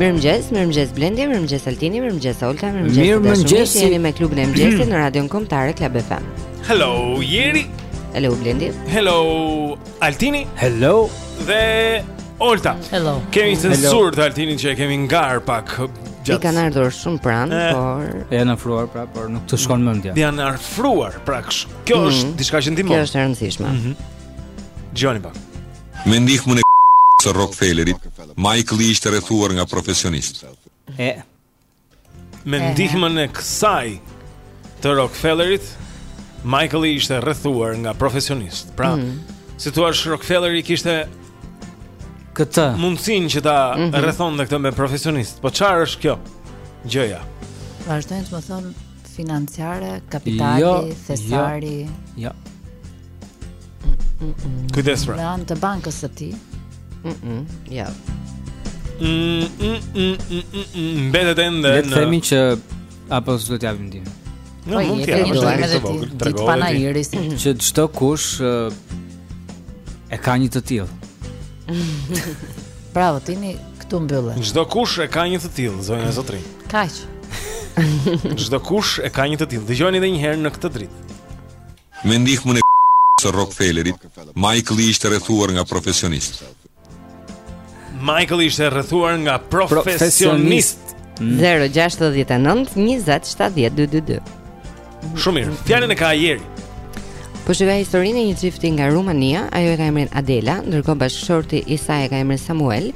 D: Mirëmëngjes, mirëmëngjes Blendi, mirëmëngjes Altini, mirëmëngjes Olta, mirëmëngjes.
E: Mirëmëngjes,
D: jeni me klubin e mëngjesit në Radion Kombëtare Club FM.
V: Hello, Jeri.
D: Hello Blendi.
V: Hello Altini.
E: Hello.
V: Dhe Olta.
F: Hello.
V: Kemi censur të Altinin që e kemi ngar pak. Gjatë.
D: I kanë ardhur shumë pranë,
V: eh.
D: por e
E: janë afruar pra, por nuk të shkon mendja.
V: Janë afruar pra. Kjo
D: mm -hmm.
V: është diçka që ndihmon.
D: Kjo është e rëndësishme.
V: Mhm. Mm Dëgjoni pak.
R: Me ndihmën e kësaj të Rockefellerit, Michael-i ishte rrethuar nga profesionistë.
E: E.
V: Me ndihmën e kësaj të Rockefellerit, Michael-i ishte rrethuar nga profesionistë. Pra,
D: mm -hmm.
V: si të thuash Rockefelleri kishte
E: këtë
V: mundësinë që ta
D: mm -hmm.
V: rrethonte këtë me profesionistë. Po çfarë është kjo? Gjëja.
F: Vazhdojnë të më thonë financiare, kapitali,
E: jo, jo
F: thesari.
E: Jo. jo.
V: Kujdes pra.
F: Në të bankës së tij.
D: Mhm.
V: Ja. Mbetet ende në.
E: Le të themi që apo s'do të japim ndihmë.
V: Jo, mund
F: të
V: japim
F: ndihmë
V: të vogël,
F: tregohet.
V: Para
F: iris
E: që çdokush e ka një të tillë.
F: Bravo, Tini këtu
A: mbylle. Çdokush e ka një të tillë, zonja zotërinj.
F: Kaq.
A: Çdokush e ka një të tillë. Dëgjoni edhe një herë në këtë dritë.
R: Me ndihmën e Rockefellerit, Michael ishte rrethuar nga profesionistë.
A: Michael ishte rrethuar nga profesionist.
D: 069 20 70 222.
A: Shumë mirë. Fjalën e ka ajeri.
D: Po shikoj historinë e një çifti nga Rumania, ajo e ka emrin Adela, ndërkohë bashkëshorti i saj e ka emrin Samuel.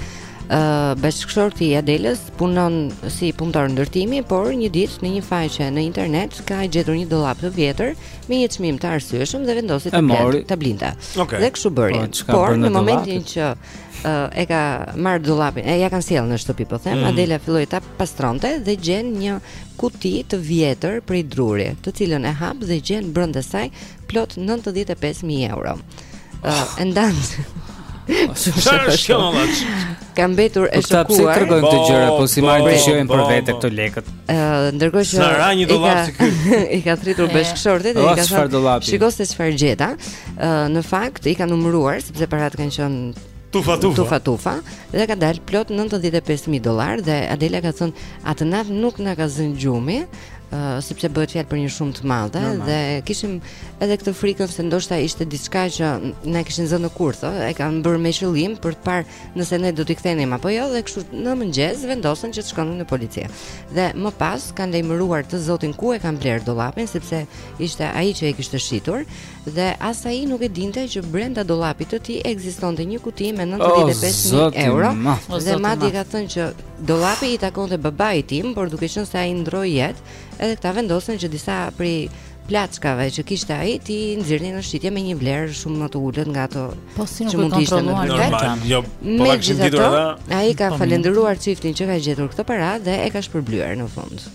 D: Ë uh, bashkëshorti i Adelës punon si punëtor ndërtimi, por një ditë në një faqe në internet ka gjetur një dollap të vjetër me një çmim të arsyeshëm dhe vendosi të blerë ta blinte.
E: Okay.
D: Dhe kështu bëri.
E: Po,
D: por në momentin që uh, e ka marr dollapin, ia kanë sjellë në shtëpi, po them,
E: mm.
D: Adela filloi ta pastronte dhe gjen një kuti të vjetër prej druri, të cilën e hap dhe gjen brenda saj plot 95000 mijë euro. Ë uh, e ndan.
A: Çfarë është kjo vallë?
D: Ka mbetur e
E: shokuar. Po pse tregojmë këto gjëra, po si marrin të shijojnë për vete këto lekët.
D: Ë, ndërkohë që
A: s'ra një dollap si ky.
D: I ka
E: thirrur
D: bashkëshortit dhe i ka thënë, "Shiko se çfarë gjeta." Ë, në fakt i ka numëruar sepse paratë kanë qenë
A: Tufa tufa.
D: Tufa tufa dhe ka dal plot 95000 dollar dhe Adela ka thënë atë natë nuk na ka zënë gjumi, Uh, sepse bëhet fjalë për një shumë të madhe
E: Normal.
D: dhe kishim edhe këtë frikën se ndoshta ishte diçka që na kishin zënë në kurth, e kanë bërë me qëllim për të parë nëse ne do t'i kthenim apo jo dhe kështu në mëngjes vendosën që të shkonin në polici. Dhe më pas kanë lajmëruar të zotin ku e kanë blerë dollapin sepse ishte ai që e kishte shitur Dhe as ai nuk e dinte që brenda dollapit të tij ekzistonte një kuti me 95000 euro. Dhe madje ka thënë që dollapi i takonte babait tim, por duke qenë se ai ndroi jetë, edhe këta vendosën që disa prej plaçkave që kishte ai t'i nxirrnin në shitje me një vlerë shumë më të ulët nga ato
F: po si nuk e
D: kontrolluan
A: normal jo po ta kishin ditur edhe
D: ai ka
F: po,
D: falenderuar çiftin që ka gjetur këto para dhe e ka shpërblyer në fund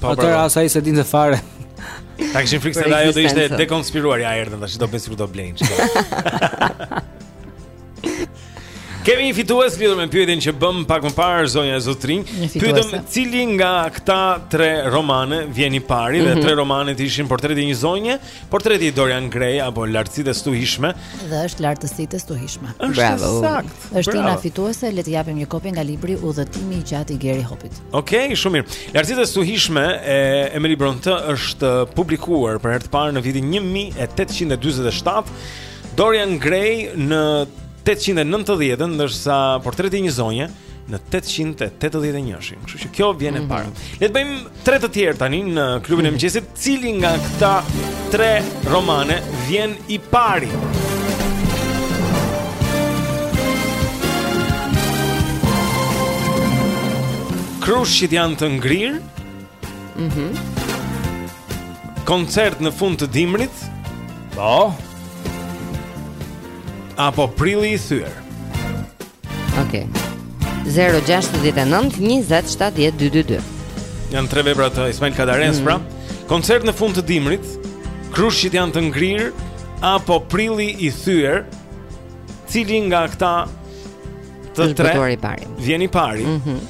F: Po
E: atë
D: rast ai s'e
E: dinte fare.
A: Ta kishin frikë se ajo do ishte dekonspiruar ja erdhën tash do bëjnë sikur do blejnë. Kemi një fitues lidhur me pyetjen që bëmë pak më parë zonja e
F: zotërinj.
A: Pyetëm cili nga këta tre romane vjen i pari mm -hmm. dhe
F: mhm.
A: tre romanet ishin portreti i një zonje, portreti i Dorian Gray apo lartësitë e stuhishme.
F: Dhe është lartësitë e stuhishme.
D: Bravo.
A: Saktë.
F: Është Ina fituese, le të japim një kopje nga libri Udhëtimi i gjatë i Harry Hopit.
A: Okej, okay, shumë mirë. Lartësitë e stuhishme e Emily Brontë është publikuar për herë të parë në vitin 1847. Dorian Gray në 890, ndërsa portreti i një zonje në 881-shin. Kështu që kjo vjen e mhm. para. Mm -hmm. Le të bëjmë tre të tjerë tani në klubin e mhm. mëngjesit. Cili nga këta tre romane vjen i pari? Krushqit janë të ngrirë
D: mm -hmm.
A: Koncert në fund të dimrit
E: Po
A: Apo Prilli i thyer
D: Okej. Okay. 069 20 70 222
A: Janë tre vepra të Ismail Kadaresë,
D: mm.
A: pra Koncert në fund të dimrit Krushqit janë të ngrirë Apo Prilli i thyer Cili nga këta Të tre Vjen i pari
D: mm -hmm.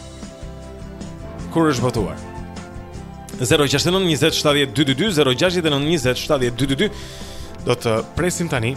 A: Kur është botuar 069 20 70 222 069 20 70 222 Do të presim tani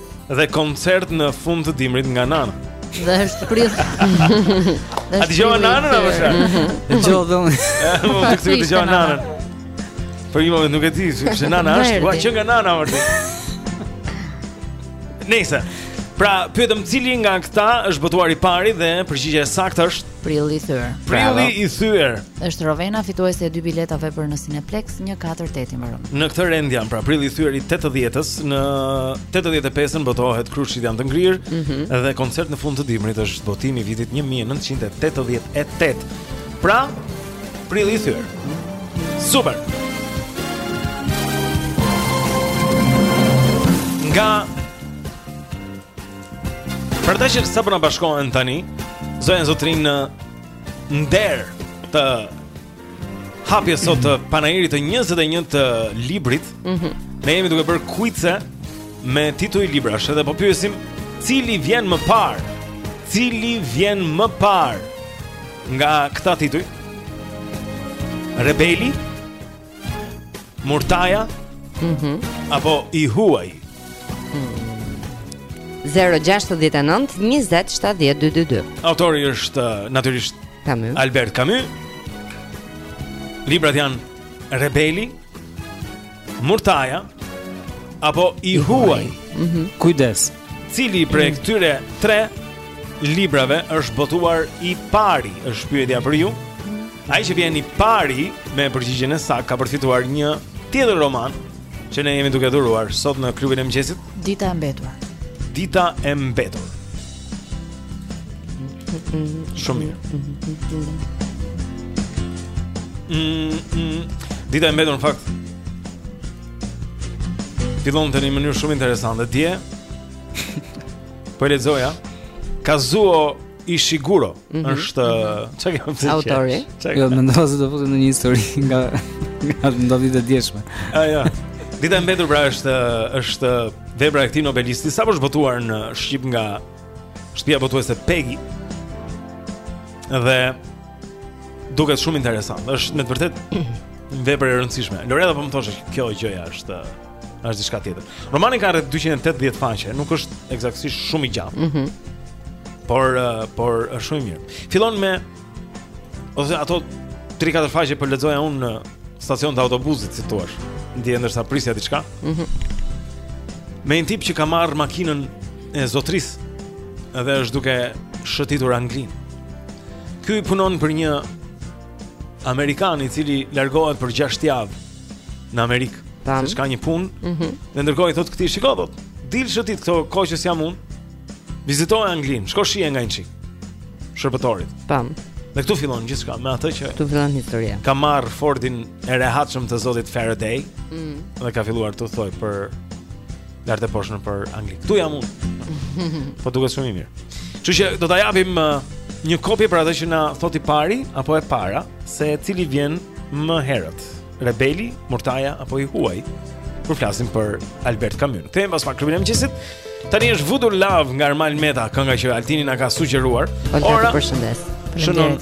A: dhe koncert në fund të dimrit nga Nana.
F: Dhe është prill.
A: A dëgjova Nanën apo çfarë?
E: Dëgjova
A: dhon. Po pse dëgjova Nanën? Për një moment nuk e di, sepse Nana është, ua që nga Nana vërtet. Nëse. Pra, pyetëm cili nga këta është botuar i pari dhe përgjigja e saktë është
F: Prilli i thyer.
A: Prilli i thyer.
F: Është Rovena fituese e dy biletave për në Cineplexx 148 i mbaron.
A: Në këtë rend janë pra Prilli i thyer i 80-s, në 85-ën botohet Krushqit janë të ngrirë
D: mm -hmm.
A: dhe koncert në fund të dimrit është botimi i vitit 1988. Pra, Prilli i thyer. Super. Nga Për ata që sa po na bashkohen tani, zonja zotërinj në nder të hapjes sot të panairit të 21-të të librit.
D: Mhm.
A: Mm ne jemi duke bërë kuice me tituj librash dhe po pyesim cili vjen më parë? Cili vjen më parë nga këta tituj? Rebeli Murtaja?
D: Mhm.
A: Mm apo I huaji? Mhm.
D: 069 20 70 222.
A: Autori është uh, natyrisht Albert Camus. Librat janë Rebeli, Murtaja apo I huaji.
D: Mhm.
E: Mm Kujdes.
A: Cili prej mm. këtyre tre librave është botuar i pari? Është pyetja për ju. Mm. Ai që vjen i pari me përgjigjen e saktë ka përfituar një tjetër roman që ne jemi duke dhuruar sot në klubin e mëngjesit.
F: Dita e mbetur.
A: Dita e mbetur. Shumë mirë. Mm, mm. Dita e mbetur në fakt
W: Fillonte në një mënyrë shumë interesante Dje Po e lexoja Kazuo Ishiguro
D: mm -hmm.
W: është çka kam thënë.
D: Autori.
E: Jo, mendova se do të futem në një histori nga nga ndodhitë e djeshme.
W: Ah, jo. Dita e mbetur pra është është vepra e këtij nobelisti sapo është botuar në shqip nga shtëpia botuese Pegi. Dhe Duket shumë interesant. Është me të vërtetë një vepër e rëndësishme. Loreta po më thoshte kjo gjëja është është diçka tjetër. Romani ka rreth 280 faqe, nuk është ekzaktësisht shumë i gjatë.
D: Mhm.
W: Mm por uh, por është shumë i mirë. Fillon me ose ato 3-4 faqe po lexoja unë në stacion të autobusit, si thua. dje ndërsa prisja diçka.
D: Mhm.
W: Mm me një tip që ka marrë makinën e zotërisë dhe është duke shëtitur Anglinë. Ky punon për një amerikan i cili largohet për 6 javë në Amerikë.
D: Tam.
W: Se ka një punë.
D: Mm -hmm.
W: Dhe ndërkohë i thotë këtij, "Shiko, thotë, dil shëtit këto kohë që s'jam unë. Vizitoje Anglinë, shko shihe nga një çik." Shërbëtorit.
D: Tam.
W: Dhe këtu fillon gjithçka me atë që
D: këtu fillon historia.
W: Ka marrë Fordin e rehatshëm të zotit Faraday.
D: Mm.
W: Dhe ka filluar të thojë për Lart e poshtë nëpër Angli. Këtu jam unë. Po duket shumë i mirë. Kështu që do ta japim uh, një kopje për atë që na thotë i pari apo e para se cili vjen më herët. Rebeli, Murtaja apo I huaji? Kur flasim për Albert Camus. Kthehem pas pak Klubin e Mëngjesit. Tani është Voodoo Love nga Ermal Meta, kënga që Altini na ka sugjeruar.
D: Ora, përshëndes.
W: Shënon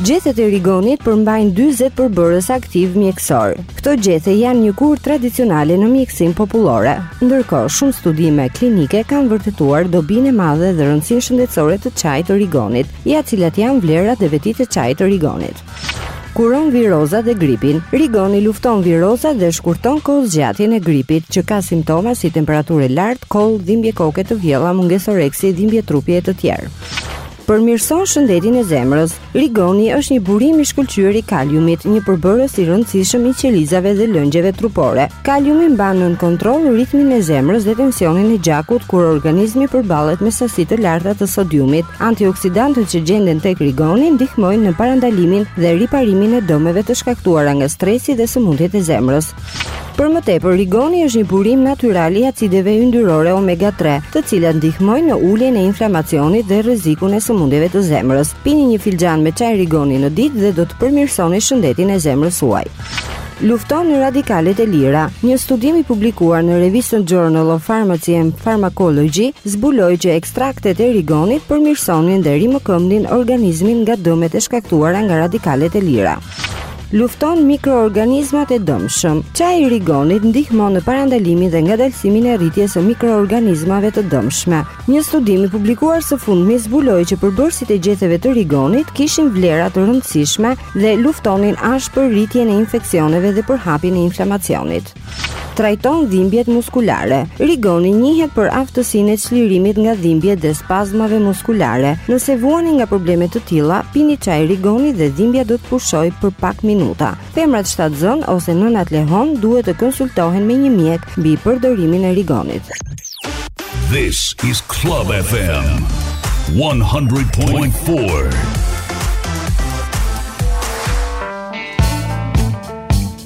D: Gjethet e rigonit përmbajnë 40 përbërës aktivë mjekësorë. Këto gjethe janë një kurë tradicionale në mjekësinë popullore. Ndërkohë, shumë studime klinike kanë vërtetuar dobinë e madhe dhe rëndësinë shëndetësore të çajit të rigonit, ja cilat janë vlerat dhe vetitë e çajit të rigonit. Kuron virozat dhe gripin. Rigoni lufton virozat dhe shkurton kohëzgjatjen e gripit, që ka simptoma si temperaturë e lartë, kollë, dhimbje koke të vjella, mungesë oreksi, dhimbje trupi e të tjera. Përmirëson shëndetin e zemrës. Rigoni është një burim i shkëlqyer i kaliumit, një përbërës i rëndësishëm i qelizave dhe lëngjeve trupore. Kaliumi mban nën kontroll ritmin e zemrës dhe tensionin e gjakut kur organizmi përballet me sasi të larta të sodiumit. Antioksidantët që gjenden tek rigoni ndihmojnë në parandalimin dhe riparimin e dëmeve të shkaktuara nga stresi dhe sëmundjet e zemrës. Për më tepër, rigoni është një burim natyral i acideve yndyrore omega 3, të cilat ndihmojnë në uljen e inflamacionit dhe rrezikun e sëmundjeve të zemrës. Pini një filxhan me çaj rigoni në ditë dhe do të përmirësoni shëndetin e zemrës suaj. Lufton radikalet e lira. Një studim i publikuar në revistën Journal of Pharmacy and Pharmacology zbuloi që ekstraktet e rigonit përmirësonin dhe rimëkëmbnin organizmin nga dëmet e shkaktuara nga radikalet e lira. lufton mikroorganizmat e dëmshëm. Çaji i rigonit ndihmon në parandalimin dhe ngadalësimin e rritjes së mikroorganizmave të dëmshme. Një studim i publikuar së fundmi zbuloi që përbërësit e gjetheve të rigonit kishin vlera të rëndësishme dhe luftonin ashpër rritjen e infeksioneve dhe përhapjen e inflamacionit. Trajton dhimbjet muskulare. Rigoni njihet për aftësinë e çlirimit nga dhimbjet dhe spazmave muskulare. Nëse vuani nga probleme të tilla, pini çaj rigoni dhe dhimbja do të pushojë për pak minuta. Femrat shtatzënë ose nënat lehon duhet të konsultohen me një mjek mbi përdorimin e rigonit.
X: This is Club FM 100.4.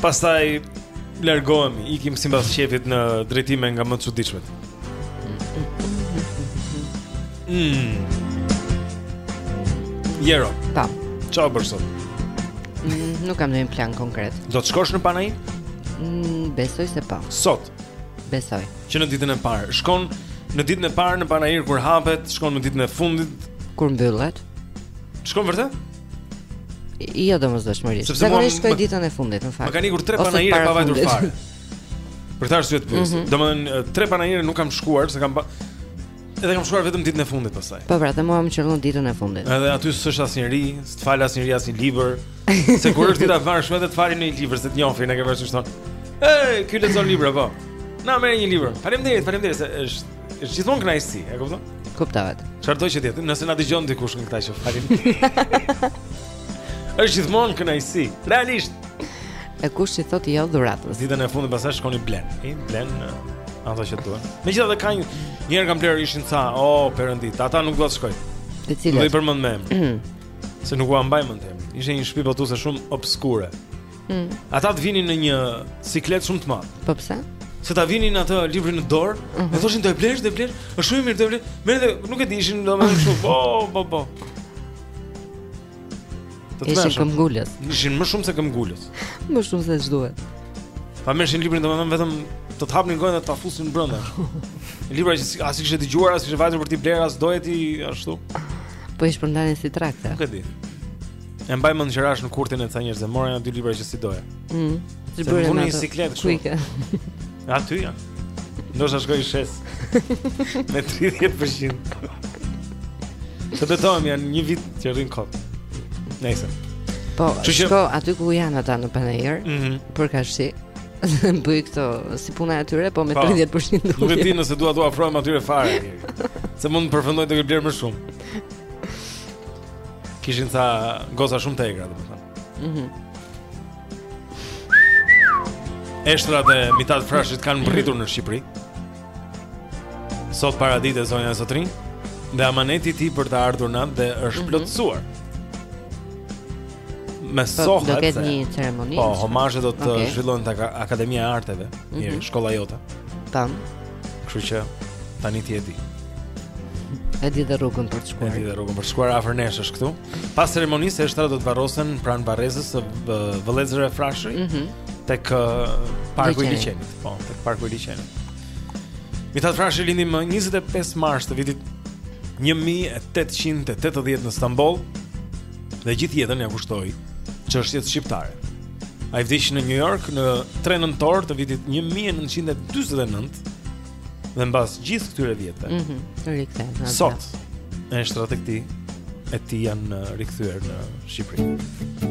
A: Pastaj largohemi, ikim sipas qejfit në drejtime nga më të çuditshmet. Mm. Jero.
D: Po.
A: Ça do bësh sot?
D: Mm, nuk kam ndonjë plan konkret.
A: Do të shkosh në panair?
D: Mm, besoj se po.
A: Sot.
D: Besoj.
A: Që në ditën e parë shkon në ditën e parë në panair kur hapet, shkon në ditën e fundit
D: kur mbyllet.
A: Shkon vërtet?
D: Jo domosdoshmërisht.
A: Sepse mua
D: Zakonisht shkoj
A: më-
D: ditën e fundit në fakt.
A: Më kanë ikur tre
D: Ose panajire
A: pa vajtur fare. Për këtë arsye të pyes.
D: Mhm.
A: Domethënë tre panajire nuk kam shkuar, se kam pa... edhe kam shkuar vetëm ditën e fundit pastaj.
D: Po pra, dhe mua më qëllon ditën e fundit.
A: Edhe aty s'është asnjëri, s'të fal asnjëri asnjë libër. Se kur është dita e parë edhe të falin një libër, se të njohin, e ke parasysh thonë. Ej, ky lexon libra po. Na, merr një libër. Faleminderit, faleminderit se është Është gjithmonë kënaqësi, e kupton?
D: Kuptohet.
A: Çfarëdo që të jetë? Nëse na dëgjon dikush nga këta që falin. Është gjithmonë kënaqësi. Realisht.
D: E kush i thotë jo dhuratës?
A: Ditën e fundit pastaj shkon i blen. I blen ato që do. Megjithatë ka një njëherë kam blerë ishin ca, o oh, perëndit, ata nuk dua t'i shoh.
D: Të
A: cilët?
D: Do
A: i përmend me emër. Se nuk u mbaj mend emrin. Ishte një shtëpi botuese shumë obskure.
D: Mm.
A: Ata të vinin në një siklet shumë të madh.
D: Po pse?
A: Se ta vinin atë librin në dorë,
D: mm -hmm.
A: e mhm. thoshin do e blesh, do e blesh. Është shumë mirë do e blesh. Merre, nuk e di, ishin domethënë kështu. Po, po, po.
D: Ishin këmbgulës.
A: Ishin më shumë se këmbgulës.
D: më shumë se ç'duhet.
A: Pa meshin librin domethënë vetëm të të hapnin gojën dhe ta fusin brenda. Libra që as i kishe dëgjuar, as kishe vajtur për t'i blerë, as doje ti ashtu.
D: Po, i shpërndanin si trakte.
A: Nuk e di. E mbaj mend që rashë në kurthin e ca njerëzve, mora nja dy libra që s'i doja.
D: Mhm.
A: Se më vunë
D: në
A: siklet kështu.
D: Ku i ke.
A: Aty ja. Do të shkoj t'i shes. Me 30%. Të betohem janë një vit që rrin kot. Nëse.
D: Po,
A: që
D: shko aty ku janë ata në panair,
A: mm
D: -hmm. përkarshi, bëj këto si puna e atyre, po me 30%
A: po.
D: ulje.
A: Nuk e di nëse dua t'u afrohem atyre fare, se mund të përfundoj duke blerë më shumë. Kishin ca goza shumë të egra, domethënë.
D: Mhm.
A: Mm Eshtrat e Mithat Frashërit kanë mbërritur në Shqipëri. Sot paradite zonja e zotërinj dhe amaneti i tij për të ardhur në atdhe është mhm. plotësuar. Mm
D: -hmm. Me po,
A: sohat.
D: Do ketë një ceremoni.
A: Po, homazhe do të
D: okay.
A: zhvillohen tek Akademia e Arteve, mm
D: -hmm.
A: shkolla jote.
D: Tan.
A: Kështu që tani ti e di.
D: E di dhe rrugën për të shkuar.
A: E di dhe rrugën për të shkuar afër nesh është këtu. Pas ceremonisë eshtrat do të varrosen pranë varrezës së vëllezërve Frashëri.
D: Mhm.
A: Mm tek parku i liqenit. Po, tek parku i liqenit. Mithat Frashëri lindi më 25 mars të vitit 1880 në Stamboll dhe gjithë jetën ia kushtoi çështjes shqiptare. Ai vdiq në New York në 3 nëntor të vitit 1949 Dhe mbas gjithë këtyre vjetëve
D: mm -hmm. Rikthehen
A: Sot eshtrat e këtij e tij janë rikthyer në Shqipëri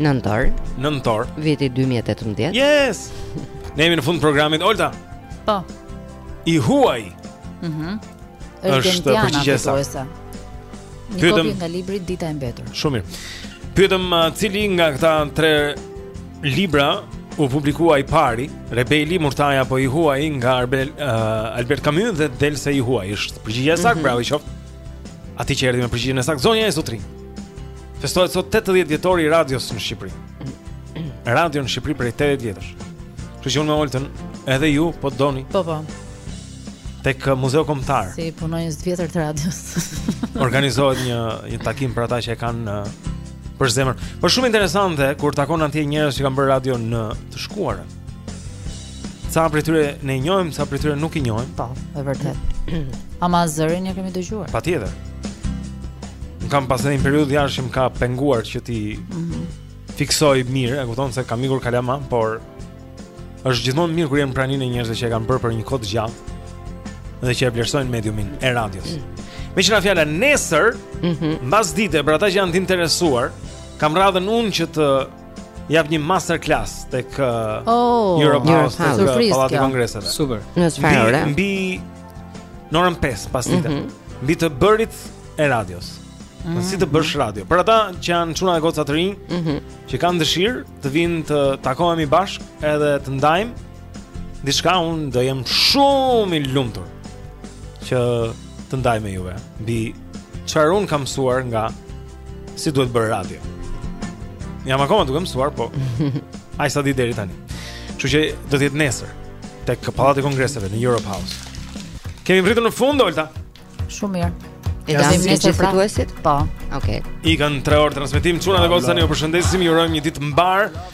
D: Nëntor.
A: Nëntor.
D: Viti 2018.
A: Yes. Ne jemi në fund të programit Olta.
F: Po.
A: I huaji.
F: Mhm.
A: Mm
F: është përgjigjja
A: e
F: saktë. Një
A: Pyetëm...
F: kopje nga libri Dita e mbetur.
A: Shumë mirë. Pyetëm uh, cili nga këta tre libra u publikua i pari, Rebeli, Murtaja apo I huaji nga Arbel, uh, Albert Camus dhe del se I huaji. Është përgjigje e saktë,
D: mm -hmm.
A: bravo i qoftë. Atij që erdhi me përgjigjen e saktë, zonja e zotërinj. Festohet sot 80 vjetori i radios në Shqipëri. Radio në Shqipëri prej 80 vjetësh. Kështu që unë me Oltën, edhe ju po të doni.
F: Po po.
A: Tek uh, Muzeu Kombëtar.
F: Si punonjës të vjetër të radios.
A: Organizohet një një takim për ata që e kanë uh, për zemër. Po shumë interesante kur takon atje njerëz që kanë bërë radio në të shkuarën. Ca prej tyre ne i njohim, ca prej tyre nuk i njohim.
F: Po, e vërtet. Ama zërin ia kemi dëgjuar.
A: Patjetër. Unë kam pasur një periudhë jashtë që më ka penguar që t'i
F: mm -hmm.
A: fiksoj mirë, e kupton se kam ikur kalama, por është gjithmonë mirë kur jam në praninë e njerëzve që e kanë bërë për një kohë të gjatë dhe që e vlerësojnë mediumin e radios. Mm. Meqë ra fjala nesër, mm -hmm. mbas dite për ata që janë të interesuar, kam radhën unë që të jap një masterclass tek uh,
F: oh,
A: Europe House, tek uh, Pallati i Kongreseve.
E: Super.
D: Në çfarë ore?
A: Mbi në orën 5 pasdite. Mm
D: -hmm.
A: Mbi të bërit e radios.
D: Mm -hmm.
A: Si të bësh radio. Për ata që janë çuna e goca të rinj,
D: mm -hmm.
A: që kanë dëshirë të vinë të takohemi bashkë edhe të ndajmë diçka unë do jem shumë i lumtur që të ndaj me juve mbi çfarë unë kam mësuar nga Si duhet bërë radio? Jam akoma duke mësuar, po. Ai sa di deri tani. Kështu që do të jetë nesër tek Pallati i Kongreseve në Europe House. Kemi mbërritur në fund Olta.
F: Shumë mirë.
D: E
A: ja, dhamë
D: të
A: gjithë
D: fituesit?
F: Po.
D: Okej.
A: Okay. Ikën 3 orë transmitim, çuna dhe goca ne ju përshëndesim, ju urojmë një ditë
Y: të mbarë.